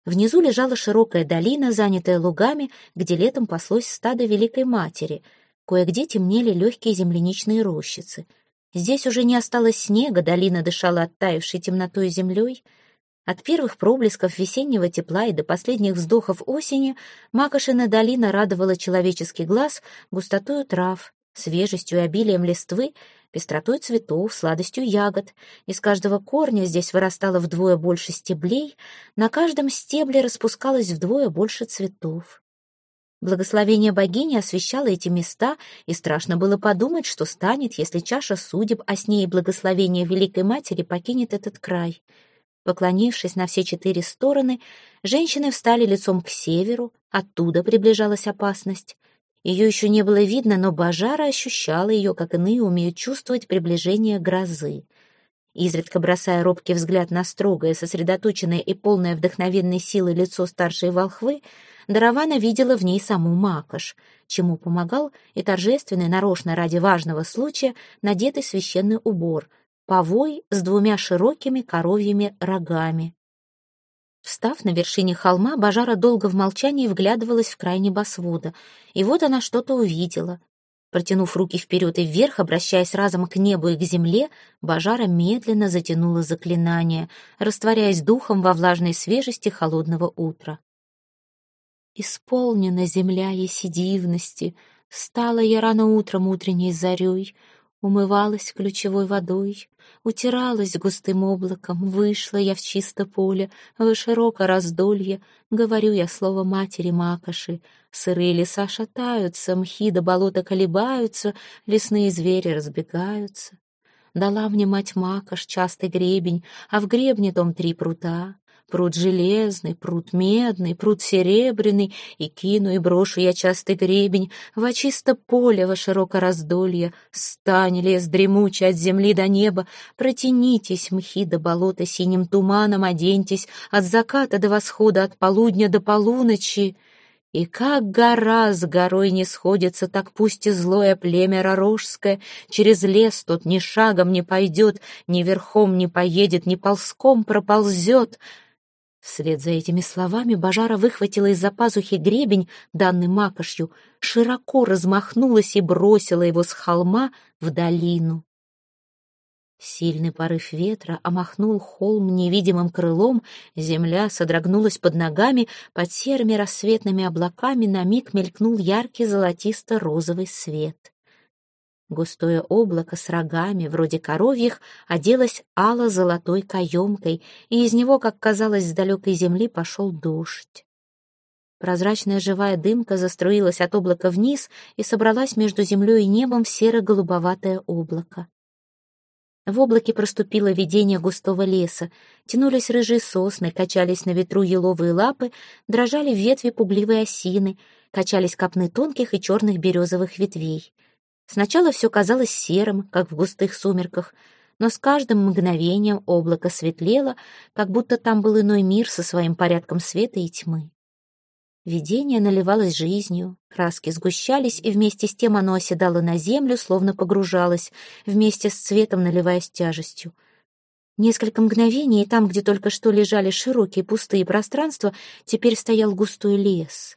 S1: Внизу лежала широкая долина, занятая лугами, где летом паслось стадо Великой Матери. Кое-где темнели легкие земляничные рощицы. Здесь уже не осталось снега, долина дышала оттаившей темнотой землей. От первых проблесков весеннего тепла и до последних вздохов осени Макошина долина радовала человеческий глаз густотою трав, свежестью и обилием листвы, пестротой цветов, сладостью ягод. Из каждого корня здесь вырастало вдвое больше стеблей, на каждом стебле распускалось вдвое больше цветов. Благословение богини освещало эти места, и страшно было подумать, что станет, если чаша судеб, а с ней благословение Великой Матери покинет этот край. Поклонившись на все четыре стороны, женщины встали лицом к северу, оттуда приближалась опасность. Ее еще не было видно, но Бажара ощущала ее, как иные умеют чувствовать приближение грозы. изредка бросая робкий взгляд на строгое, сосредоточенное и полное вдохновенной силы лицо старшей волхвы, Даравана видела в ней саму Макаш, чему помогал и торжественный, нарочно ради важного случая, надетый священный убор, повой с двумя широкими коровьими рогами. Встав на вершине холма, Бажара долго в молчании вглядывалась в край небосвода, и вот она что-то увидела. Протянув руки вперед и вверх, обращаясь разом к небу и к земле, Бажара медленно затянула заклинание, растворяясь духом во влажной свежести холодного утра. «Исполнена земля еси дивности, стала я рано утром утренней зарей, умывалась ключевой водой, утиралась густым облаком, вышла я в чисто поле, в широко раздолье, говорю я слово матери Макоши, сырые леса шатаются, мхи до болота колебаются, лесные звери разбегаются. Дала мне мать Макош частый гребень, а в гребне том три прута. Пруд железный, пруд медный, пруд серебряный, И кину и брошу я частый гребень Во чисто поле, во широко раздолье. Стань, лес дремучий от земли до неба, Протянитесь, мхи до болота синим туманом оденьтесь, От заката до восхода, от полудня до полуночи. И как гора с горой не сходится, так пусть и злое племя ророжское через лес тот ни шагом не пойдет, ни верхом не поедет, ни ползком проползет. Вслед за этими словами Бажара выхватила из-за пазухи гребень, данный макошью, широко размахнулась и бросила его с холма в долину. Сильный порыв ветра омахнул холм невидимым крылом, земля содрогнулась под ногами, под серыми рассветными облаками на миг мелькнул яркий золотисто-розовый свет. Густое облако с рогами, вроде коровьих, оделось ало-золотой каемкой, и из него, как казалось, с далекой земли пошел дождь. Прозрачная живая дымка заструилась от облака вниз и собралась между землей и небом в серо-голубоватое облако. В облаке проступило видение густого леса. Тянулись рыжие сосны, качались на ветру еловые лапы, дрожали ветви пугливой осины, качались копны тонких и черных березовых ветвей. Сначала все казалось серым, как в густых сумерках, но с каждым мгновением облако светлело, как будто там был иной мир со своим порядком света и тьмы. Видение наливалось жизнью, краски сгущались, и вместе с тем оно оседало на землю, словно погружалось, вместе с цветом наливаясь тяжестью. Несколько мгновений, и там, где только что лежали широкие пустые пространства, теперь стоял густой лес.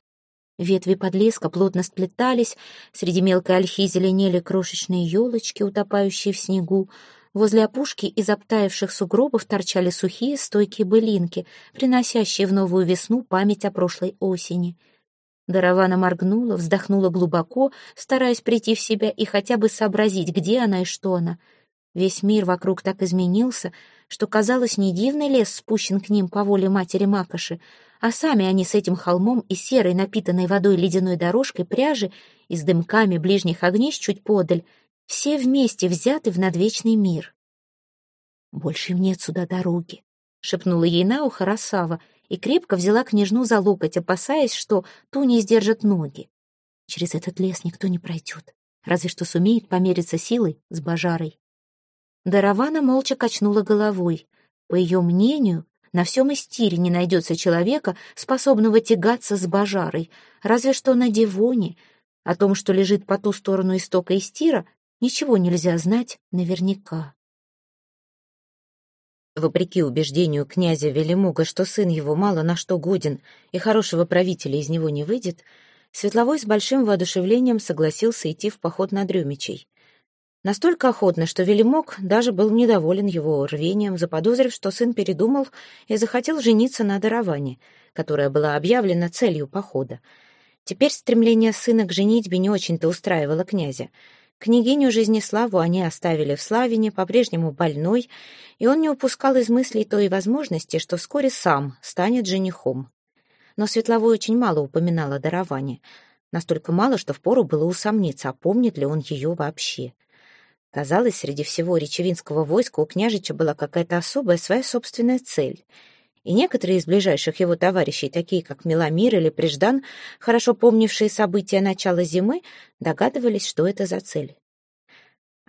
S1: Ветви подлеска плотно сплетались, среди мелкой ольхи зеленели крошечные елочки, утопающие в снегу. Возле опушки из обтаявших сугробов торчали сухие стойкие былинки, приносящие в новую весну память о прошлой осени. Даравана моргнула, вздохнула глубоко, стараясь прийти в себя и хотя бы сообразить, где она и что она. Весь мир вокруг так изменился, что, казалось, не дивный лес спущен к ним по воле матери Макоши, а сами они с этим холмом и серой, напитанной водой ледяной дорожкой пряжи и с дымками ближних огнищ чуть подаль, все вместе взяты в надвечный мир. «Больше им нет сюда дороги», — шепнула ей на ухо Росава и крепко взяла княжну за локоть, опасаясь, что ту не сдержат ноги. Через этот лес никто не пройдет, разве что сумеет помериться силой с божарой. Даравана молча качнула головой. По ее мнению, на всем Истире не найдется человека, способного тягаться с божарой, разве что на Девоне. О том, что лежит по ту сторону истока Истира, ничего нельзя знать наверняка. Вопреки убеждению князя Велимуга, что сын его мало на что годен и хорошего правителя из него не выйдет, Светловой с большим воодушевлением согласился идти в поход на Дрюмичей. Настолько охотно, что Велимок даже был недоволен его рвением, заподозрив, что сын передумал и захотел жениться на даровании, которая была объявлена целью похода. Теперь стремление сына к женитьбе не очень-то устраивало князя. Княгиню Жизнеславу они оставили в Славине, по-прежнему больной, и он не упускал из мыслей той возможности, что вскоре сам станет женихом. Но Светловой очень мало упоминал о даровании. Настолько мало, что впору было усомниться, а помнит ли он ее вообще. Казалось, среди всего речевинского войска у княжича была какая-то особая своя собственная цель. И некоторые из ближайших его товарищей, такие как Меломир или Преждан, хорошо помнившие события начала зимы, догадывались, что это за цель.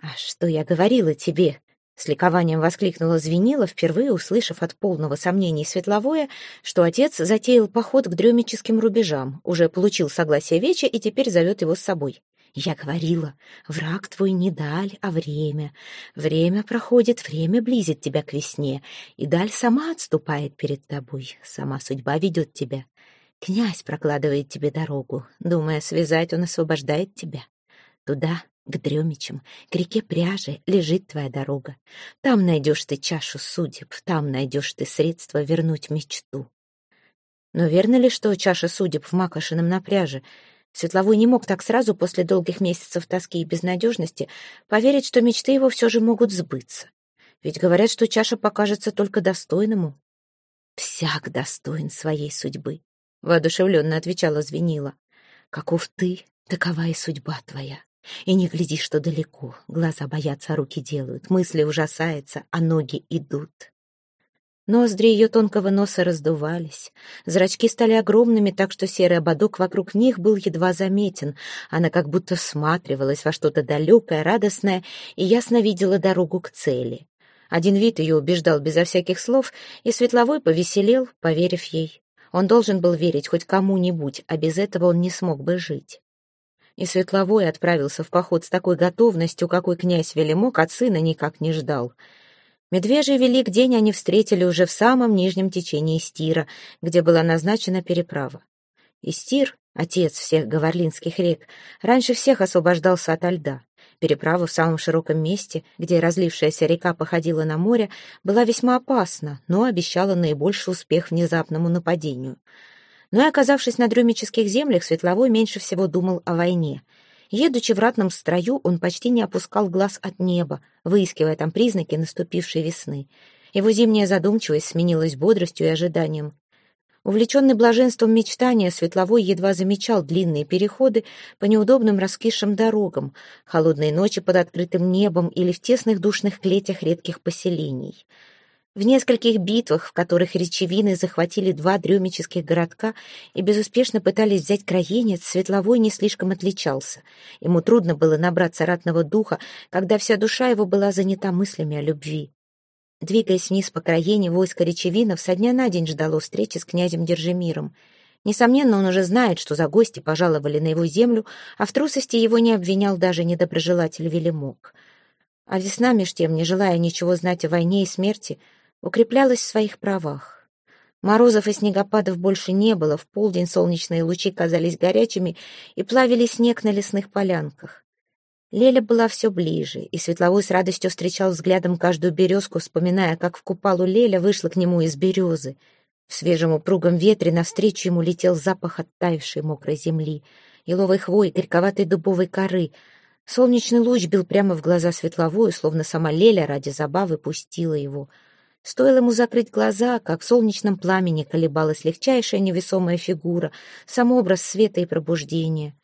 S1: «А что я говорила тебе?» — С ликованием воскликнула Звенила, впервые услышав от полного сомнений Светловое, что отец затеял поход к дремическим рубежам, уже получил согласие Веча и теперь зовет его с собой. Я говорила, враг твой не даль, а время. Время проходит, время близит тебя к весне, и даль сама отступает перед тобой, сама судьба ведет тебя. Князь прокладывает тебе дорогу, думая связать, он освобождает тебя. Туда, к Дремичам, к реке Пряжи лежит твоя дорога. Там найдешь ты чашу судеб, там найдешь ты средства вернуть мечту. Но верно ли, что чаша судеб в Макошином напряже? Светловой не мог так сразу, после долгих месяцев тоски и безнадежности, поверить, что мечты его все же могут сбыться. Ведь говорят, что чаша покажется только достойному. «Всяк достоин своей судьбы», — воодушевленно отвечала Звенила. «Каков ты, такова и судьба твоя. И не гляди, что далеко. Глаза боятся, а руки делают. Мысли ужасаются, а ноги идут. Ноздри ее тонкого носа раздувались. Зрачки стали огромными, так что серый ободок вокруг них был едва заметен. Она как будто всматривалась во что-то далекое, радостное и ясно видела дорогу к цели. Один вид ее убеждал безо всяких слов, и Светловой повеселел, поверив ей. Он должен был верить хоть кому-нибудь, а без этого он не смог бы жить и Светловой отправился в поход с такой готовностью, какой князь Велимок от сына никак не ждал. Медвежий велик день они встретили уже в самом нижнем течении Стира, где была назначена переправа. И Стир, отец всех говорлинских рек, раньше всех освобождался ото льда. Переправа в самом широком месте, где разлившаяся река походила на море, была весьма опасна, но обещала наибольший успех внезапному нападению — но и оказавшись на дремических землях, Светловой меньше всего думал о войне. Едучи в ратном строю, он почти не опускал глаз от неба, выискивая там признаки наступившей весны. Его зимняя задумчивость сменилась бодростью и ожиданием. Увлеченный блаженством мечтания, Светловой едва замечал длинные переходы по неудобным раскисшим дорогам, холодные ночи под открытым небом или в тесных душных клетях редких поселений — в нескольких битвах, в которых речевины захватили два дрюмических городка и безуспешно пытались взять краенец, Светловой не слишком отличался. Ему трудно было набраться ратного духа, когда вся душа его была занята мыслями о любви. Двигаясь вниз по краине, войско речевинов со дня на день ждало встречи с князем Держимиром. Несомненно, он уже знает, что за гости пожаловали на его землю, а в трусости его не обвинял даже недоброжелатель Велимок. А весна, меж тем, не желая ничего знать о войне и смерти, укреплялась в своих правах. Морозов и снегопадов больше не было, в полдень солнечные лучи казались горячими и плавили снег на лесных полянках. Леля была все ближе, и Светловой с радостью встречал взглядом каждую березку, вспоминая, как в купалу Леля вышла к нему из березы. В свежем упругом ветре навстречу ему летел запах оттаившей мокрой земли, еловой хвои, горьковатой дубовой коры. Солнечный луч бил прямо в глаза Светловую, словно сама Леля ради забавы пустила его — Стоило ему закрыть глаза, как в солнечном пламени колебалась легчайшая невесомая фигура, сам образ света и пробуждения.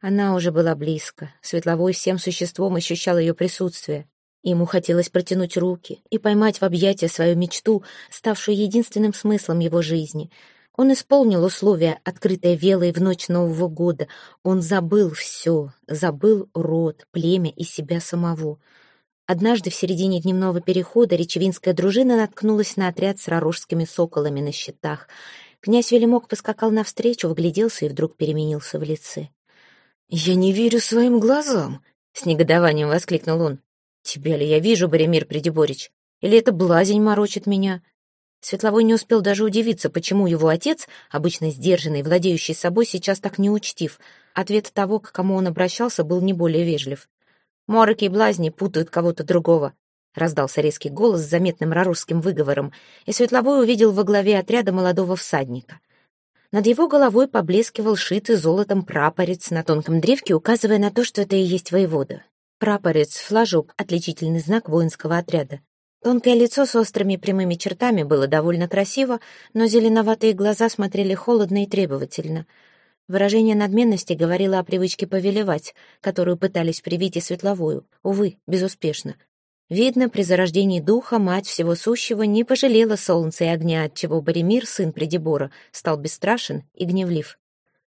S1: Она уже была близко, светловой всем существом ощущал ее присутствие. Ему хотелось протянуть руки и поймать в объятия свою мечту, ставшую единственным смыслом его жизни. Он исполнил условия, открытые Велой в ночь Нового года. Он забыл все, забыл род, племя и себя самого — Однажды в середине дневного перехода речевинская дружина наткнулась на отряд с ророжскими соколами на щитах. Князь Велимок поскакал навстречу, вгляделся и вдруг переменился в лице. «Я не верю своим глазам!» — с негодованием воскликнул он. «Тебя ли я вижу, Боремир Придеборич? Или это блазень морочит меня?» Светловой не успел даже удивиться, почему его отец, обычно сдержанный, владеющий собой, сейчас так неучтив. Ответ того, к кому он обращался, был не более вежлив. Мороки и блазни путают кого-то другого. Раздался резкий голос с заметным рарурским выговором, и Светловой увидел во главе отряда молодого всадника. Над его головой поблескивал шитый золотом прапорец на тонком древке, указывая на то, что это и есть воевода. Прапорец — флажок, отличительный знак воинского отряда. Тонкое лицо с острыми прямыми чертами было довольно красиво, но зеленоватые глаза смотрели холодно и требовательно — Выражение надменности говорило о привычке повелевать, которую пытались привить и светловую, увы, безуспешно. Видно, при зарождении духа мать всего сущего не пожалела солнца и огня, отчего Боремир, сын Придебора, стал бесстрашен и гневлив.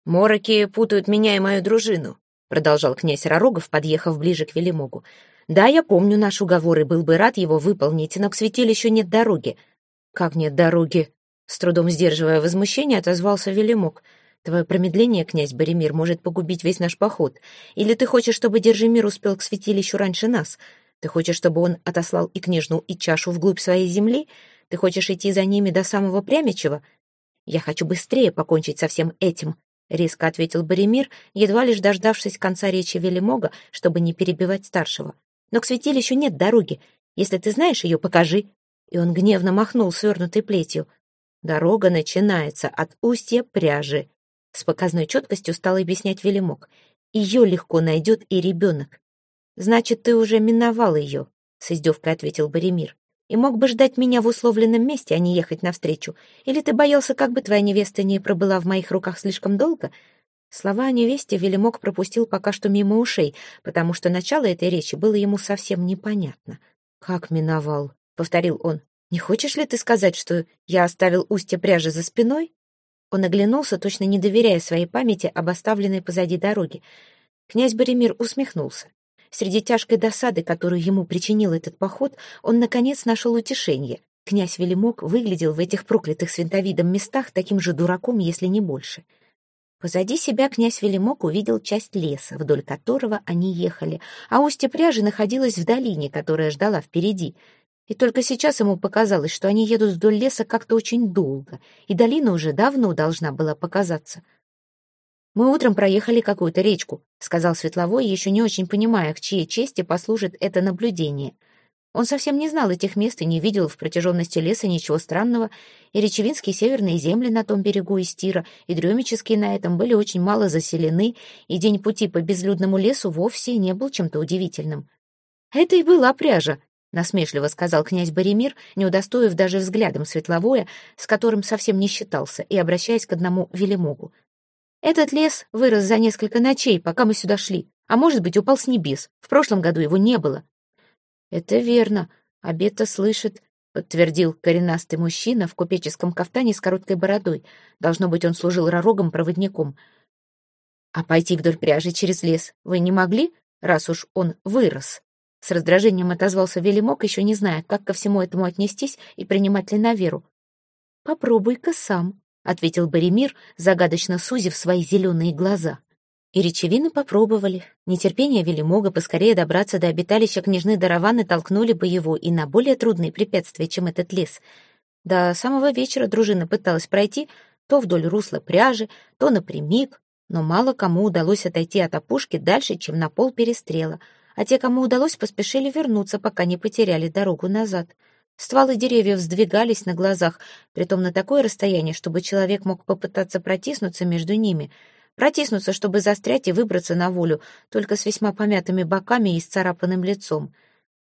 S1: «Мороки путают меня и мою дружину», — продолжал князь Ророгов, подъехав ближе к Велимогу. Да, я помню наш уговор и был бы рад его выполнить, но к святилищу нет дороги». «Как нет дороги?» С трудом сдерживая возмущение, отозвался Велимок. «Твое промедление, князь Боремир, может погубить весь наш поход. Или ты хочешь, чтобы Держимир успел к святилищу раньше нас? Ты хочешь, чтобы он отослал и княжну, и чашу вглубь своей земли? Ты хочешь идти за ними до самого Прямичева? Я хочу быстрее покончить со всем этим, — резко ответил Боремир, едва лишь дождавшись конца речи Велимога, чтобы не перебивать старшего. «Но к святилищу нет дороги. Если ты знаешь ее, покажи». И он гневно махнул свернутой плетью. «Дорога начинается от устья пряжи», — с показной четкостью стал объяснять Велимог. «Ее легко найдет и ребенок». «Значит, ты уже миновал ее», — с издевкой ответил Боремир и мог бы ждать меня в условленном месте, а не ехать навстречу. Или ты боялся, как бы твоя невеста не пробыла в моих руках слишком долго?» Слова о невесте Велимок пропустил пока что мимо ушей, потому что начало этой речи было ему совсем непонятно. «Как миновал?» — повторил он. «Не хочешь ли ты сказать, что я оставил устье пряжи за спиной?» Он оглянулся, точно не доверяя своей памяти об оставленной позади дороге. Князь Боремир усмехнулся. Среди тяжкой досады, которую ему причинил этот поход, он, наконец, нашел утешение. Князь Велимок выглядел в этих проклятых свинтовидом местах таким же дураком, если не больше. Позади себя князь Велимок увидел часть леса, вдоль которого они ехали, а устье пряжи находилось в долине, которая ждала впереди. И только сейчас ему показалось, что они едут вдоль леса как-то очень долго, и долина уже давно должна была показаться — «Мы утром проехали какую-то речку», — сказал Светловой, еще не очень понимая, к чьей чести послужит это наблюдение. Он совсем не знал этих мест и не видел в протяженности леса ничего странного, и речевинские северные земли на том берегу Истира, и дремические на этом были очень мало заселены, и день пути по безлюдному лесу вовсе не был чем-то удивительным. «Это и была пряжа», — насмешливо сказал князь Боремир, не удостоив даже взглядом Светловое, с которым совсем не считался, и обращаясь к одному Велимогу. Этот лес вырос за несколько ночей, пока мы сюда шли. А может быть, упал с небес. В прошлом году его не было. Это верно. Обета слышит, подтвердил коренастый мужчина в купеческом кафтане с короткой бородой. Должно быть, он служил ророгом-проводником. А пойти вдоль пряжи через лес вы не могли, раз уж он вырос? С раздражением отозвался Велимок, еще не зная, как ко всему этому отнестись и принимать ли на веру. «Попробуй-ка сам», ответил Боремир, загадочно сузив свои зеленые глаза. И речевины попробовали. Нетерпение Велимога поскорее добраться до обиталища княжны Дараваны толкнули бы его и на более трудные препятствия, чем этот лес. До самого вечера дружина пыталась пройти то вдоль русла пряжи, то напрямик, но мало кому удалось отойти от опушки дальше, чем на пол перестрела, а те, кому удалось, поспешили вернуться, пока не потеряли дорогу назад — Стволы деревьев сдвигались на глазах, притом на такое расстояние, чтобы человек мог попытаться протиснуться между ними. Протиснуться, чтобы застрять и выбраться на волю, только с весьма помятыми боками и исцарапанным лицом.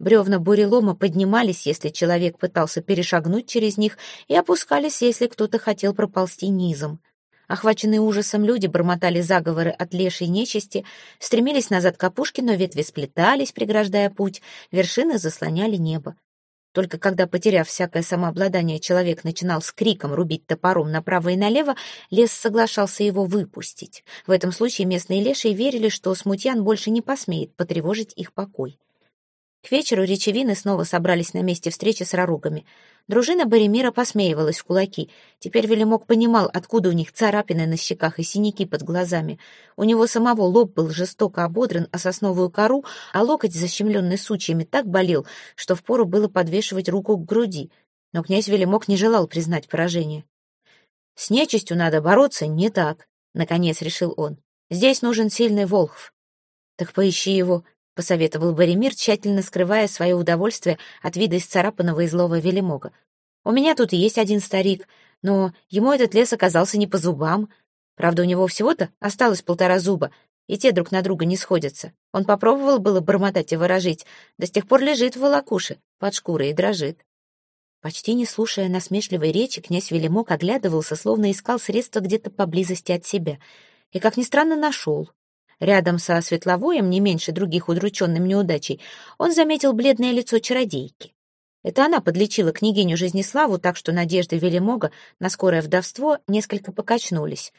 S1: Бревна бурелома поднимались, если человек пытался перешагнуть через них, и опускались, если кто-то хотел проползти низом. Охваченные ужасом люди бормотали заговоры от лешей нечисти, стремились назад к опушке, но ветви сплетались, преграждая путь, вершины заслоняли небо. Только когда, потеряв всякое самообладание, человек начинал с криком рубить топором направо и налево, лес соглашался его выпустить. В этом случае местные лешие верили, что смутьян больше не посмеет потревожить их покой. К вечеру речевины снова собрались на месте встречи с ророгами. Дружина Боремира посмеивалась в кулаки. Теперь Велимок понимал, откуда у них царапины на щеках и синяки под глазами. У него самого лоб был жестоко ободран о сосновую кору, а локоть, защемленный сучьями, так болел, что впору было подвешивать руку к груди. Но князь Велимок не желал признать поражение. «С нечистью надо бороться не так», — наконец решил он. «Здесь нужен сильный волхв». «Так поищи его», — посоветовал Боремир, тщательно скрывая свое удовольствие от вида исцарапанного и злого велимога. «У меня тут есть один старик, но ему этот лес оказался не по зубам. Правда, у него всего-то осталось полтора зуба, и те друг на друга не сходятся. Он попробовал было бормотать и выражить, до сих пор лежит в волокуше, под шкурой и дрожит». Почти не слушая насмешливой речи, князь Велимок оглядывался, словно искал средства где-то поблизости от себя. И, как ни странно, нашел. Рядом со Светловоем, не меньше других удрученным неудачей, он заметил бледное лицо чародейки. Это она подлечила княгиню Жизнеславу так, что надежды Велимога на скорое вдовство несколько покачнулись.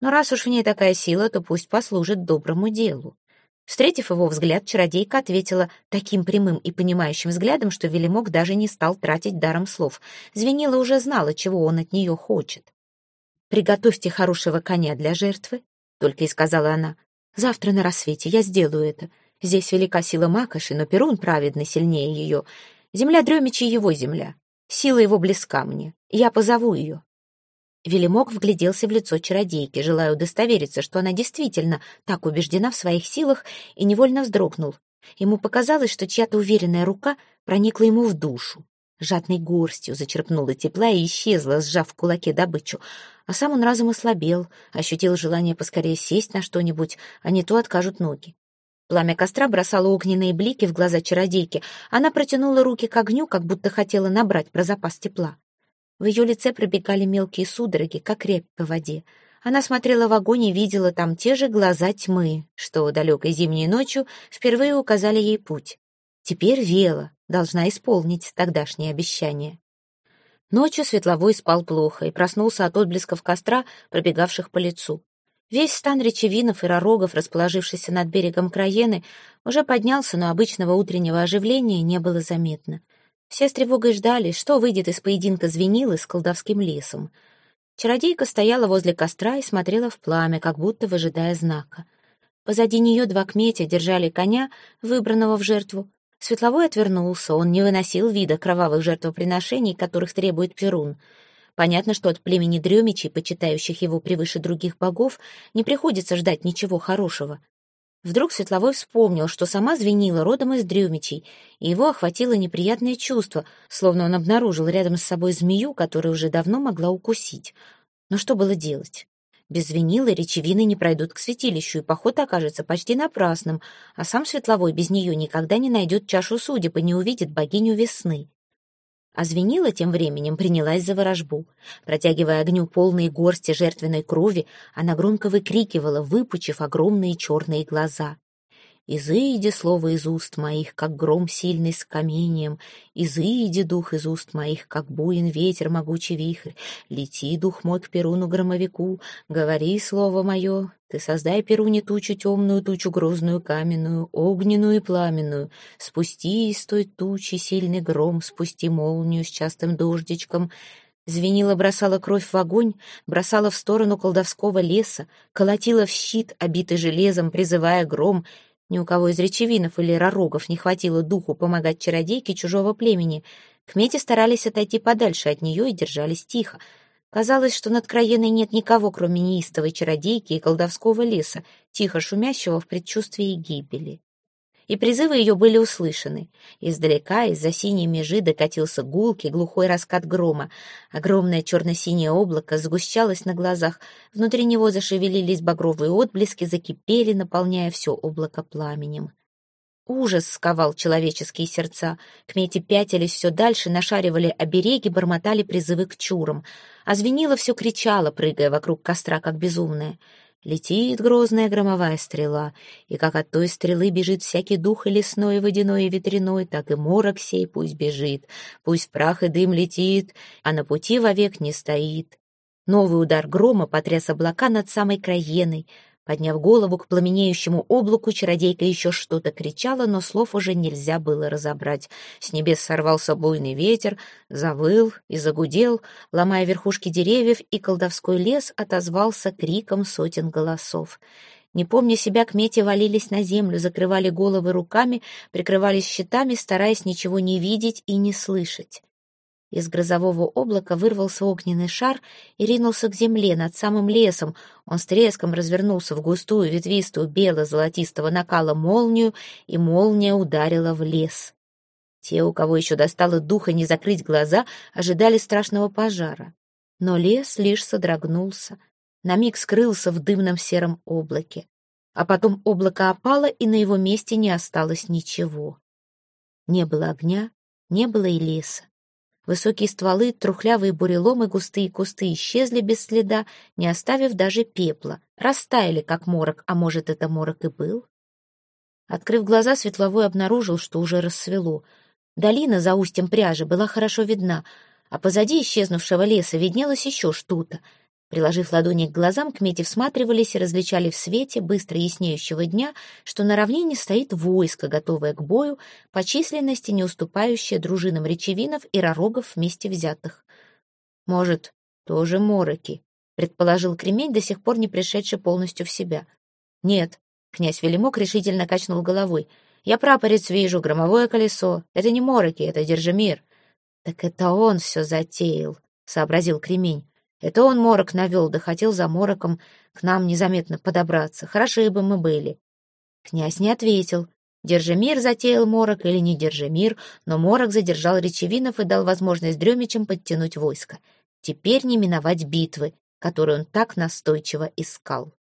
S1: Но раз уж в ней такая сила, то пусть послужит доброму делу. Встретив его взгляд, чародейка ответила таким прямым и понимающим взглядом, что Велимок даже не стал тратить даром слов. Звенила уже знала, чего он от нее хочет. «Приготовьте хорошего коня для жертвы», — только и сказала она. «Завтра на рассвете я сделаю это. Здесь велика сила Макоши, но Перун праведный сильнее ее. Земля Дремичи — его земля. Сила его близка мне. Я позову ее. Велимок вгляделся в лицо чародейки, желая удостовериться, что она действительно так убеждена в своих силах, и невольно вздрогнул. Ему показалось, что чья-то уверенная рука проникла ему в душу. Жадной горстью зачерпнула тепла и исчезла, сжав в кулаке добычу. А сам он разом ослабел, ощутил желание поскорее сесть на что-нибудь, а не то откажут ноги. Пламя костра бросало огненные блики в глаза чародейки. Она протянула руки к огню, как будто хотела набрать про запас тепла. В ее лице пробегали мелкие судороги, как репь по воде. Она смотрела в огонь и видела там те же глаза тьмы, что далекой зимней ночью впервые указали ей путь. Теперь Вела должна исполнить тогдашнее обещание. Ночью Светловой спал плохо и проснулся от отблесков костра, пробегавших по лицу. Весь стан речевинов и ророгов, расположившийся над берегом Краены, уже поднялся, но обычного утреннего оживления не было заметно. Все с тревогой ждали, что выйдет из поединка звенилы с колдовским лесом. Чародейка стояла возле костра и смотрела в пламя, как будто выжидая знака. Позади нее два кметя держали коня, выбранного в жертву. Светловой отвернулся, он не выносил вида кровавых жертвоприношений, которых требует Перун. Понятно, что от племени Дремичей, почитающих его превыше других богов, не приходится ждать ничего хорошего. Вдруг Светловой вспомнил, что сама звенила родом из Дрюмичей, и его охватило неприятное чувство, словно он обнаружил рядом с собой змею, которая уже давно могла укусить. Но что было делать? Без звенилы речевины не пройдут к святилищу, и поход окажется почти напрасным, а сам Светловой без нее никогда не найдет чашу судеб и не увидит богиню весны. А звенила тем временем принялась за ворожбу. Протягивая огню полные горсти жертвенной крови, она громко выкрикивала, выпучив огромные черные глаза. «Изыди слово из уст моих, как гром сильный с каменьем, изыди дух из уст моих, как буин ветер, могучий вихрь, лети, дух мой, к перуну-громовику, говори слово мое, ты создай перуне тучу темную, тучу грозную каменную, огненную и пламенную, спусти из той тучи сильный гром, спусти молнию с частым дождичком». Звенила бросала кровь в огонь, бросала в сторону колдовского леса, колотила в щит, обитый железом, призывая гром — ни у кого из речевинов или ророгов не хватило духу помогать чародейке чужого племени. Кмети старались отойти подальше от нее и держались тихо. Казалось, что над Краеной нет никого, кроме неистовой чародейки и колдовского леса, тихо шумящего в предчувствии гибели и призывы ее были услышаны. Издалека, из-за синей межи, докатился гулкий, глухой раскат грома. Огромное черно-синее облако сгущалось на глазах, внутри него зашевелились багровые отблески, закипели, наполняя все облако пламенем. Ужас сковал человеческие сердца. Кмети пятились все дальше, нашаривали обереги, бормотали призывы к чурам. А звенило все кричало, прыгая вокруг костра, как безумная. Летит грозная громовая стрела, и как от той стрелы бежит всякий дух и лесной, и водяной, и ветряной, так и морок сей пусть бежит, пусть в прах и дым летит, а на пути вовек не стоит. Новый удар грома потряс облака над самой краеной, Подняв голову к пламенеющему облаку, чародейка еще что-то кричала, но слов уже нельзя было разобрать. С небес сорвался буйный ветер, завыл и загудел, ломая верхушки деревьев, и колдовской лес отозвался криком сотен голосов. Не помня себя, кмети валились на землю, закрывали головы руками, прикрывались щитами, стараясь ничего не видеть и не слышать. Из грозового облака вырвался огненный шар и ринулся к земле над самым лесом. Он с треском развернулся в густую ветвистую бело-золотистого накала молнию, и молния ударила в лес. Те, у кого еще достало духа не закрыть глаза, ожидали страшного пожара. Но лес лишь содрогнулся, на миг скрылся в дымном сером облаке. А потом облако опало, и на его месте не осталось ничего. Не было огня, не было и леса. Высокие стволы, трухлявые буреломы, густые кусты исчезли без следа, не оставив даже пепла. Растаяли, как морок, а может, это морок и был? Открыв глаза, Светловой обнаружил, что уже рассвело. Долина за устьем пряжи была хорошо видна, а позади исчезнувшего леса виднелось еще что-то. Приложив ладони к глазам, кмети всматривались и различали в свете быстро яснеющего дня, что на равнине стоит войско, готовое к бою, по численности не уступающее дружинам речевинов и ророгов вместе взятых. «Может, тоже мороки», — предположил кремень, до сих пор не пришедший полностью в себя. «Нет», — князь Велимок решительно качнул головой, — «я прапорец вижу, громовое колесо. Это не мороки, это Держимир». «Так это он все затеял», — сообразил кремень. Это он морок навел, да хотел за мороком к нам незаметно подобраться. Хороши бы мы были. Князь не ответил. Держимир затеял морок или не Держимир, но морок задержал Речевинов и дал возможность Дремичам подтянуть войско. Теперь не миновать битвы, которую он так настойчиво искал.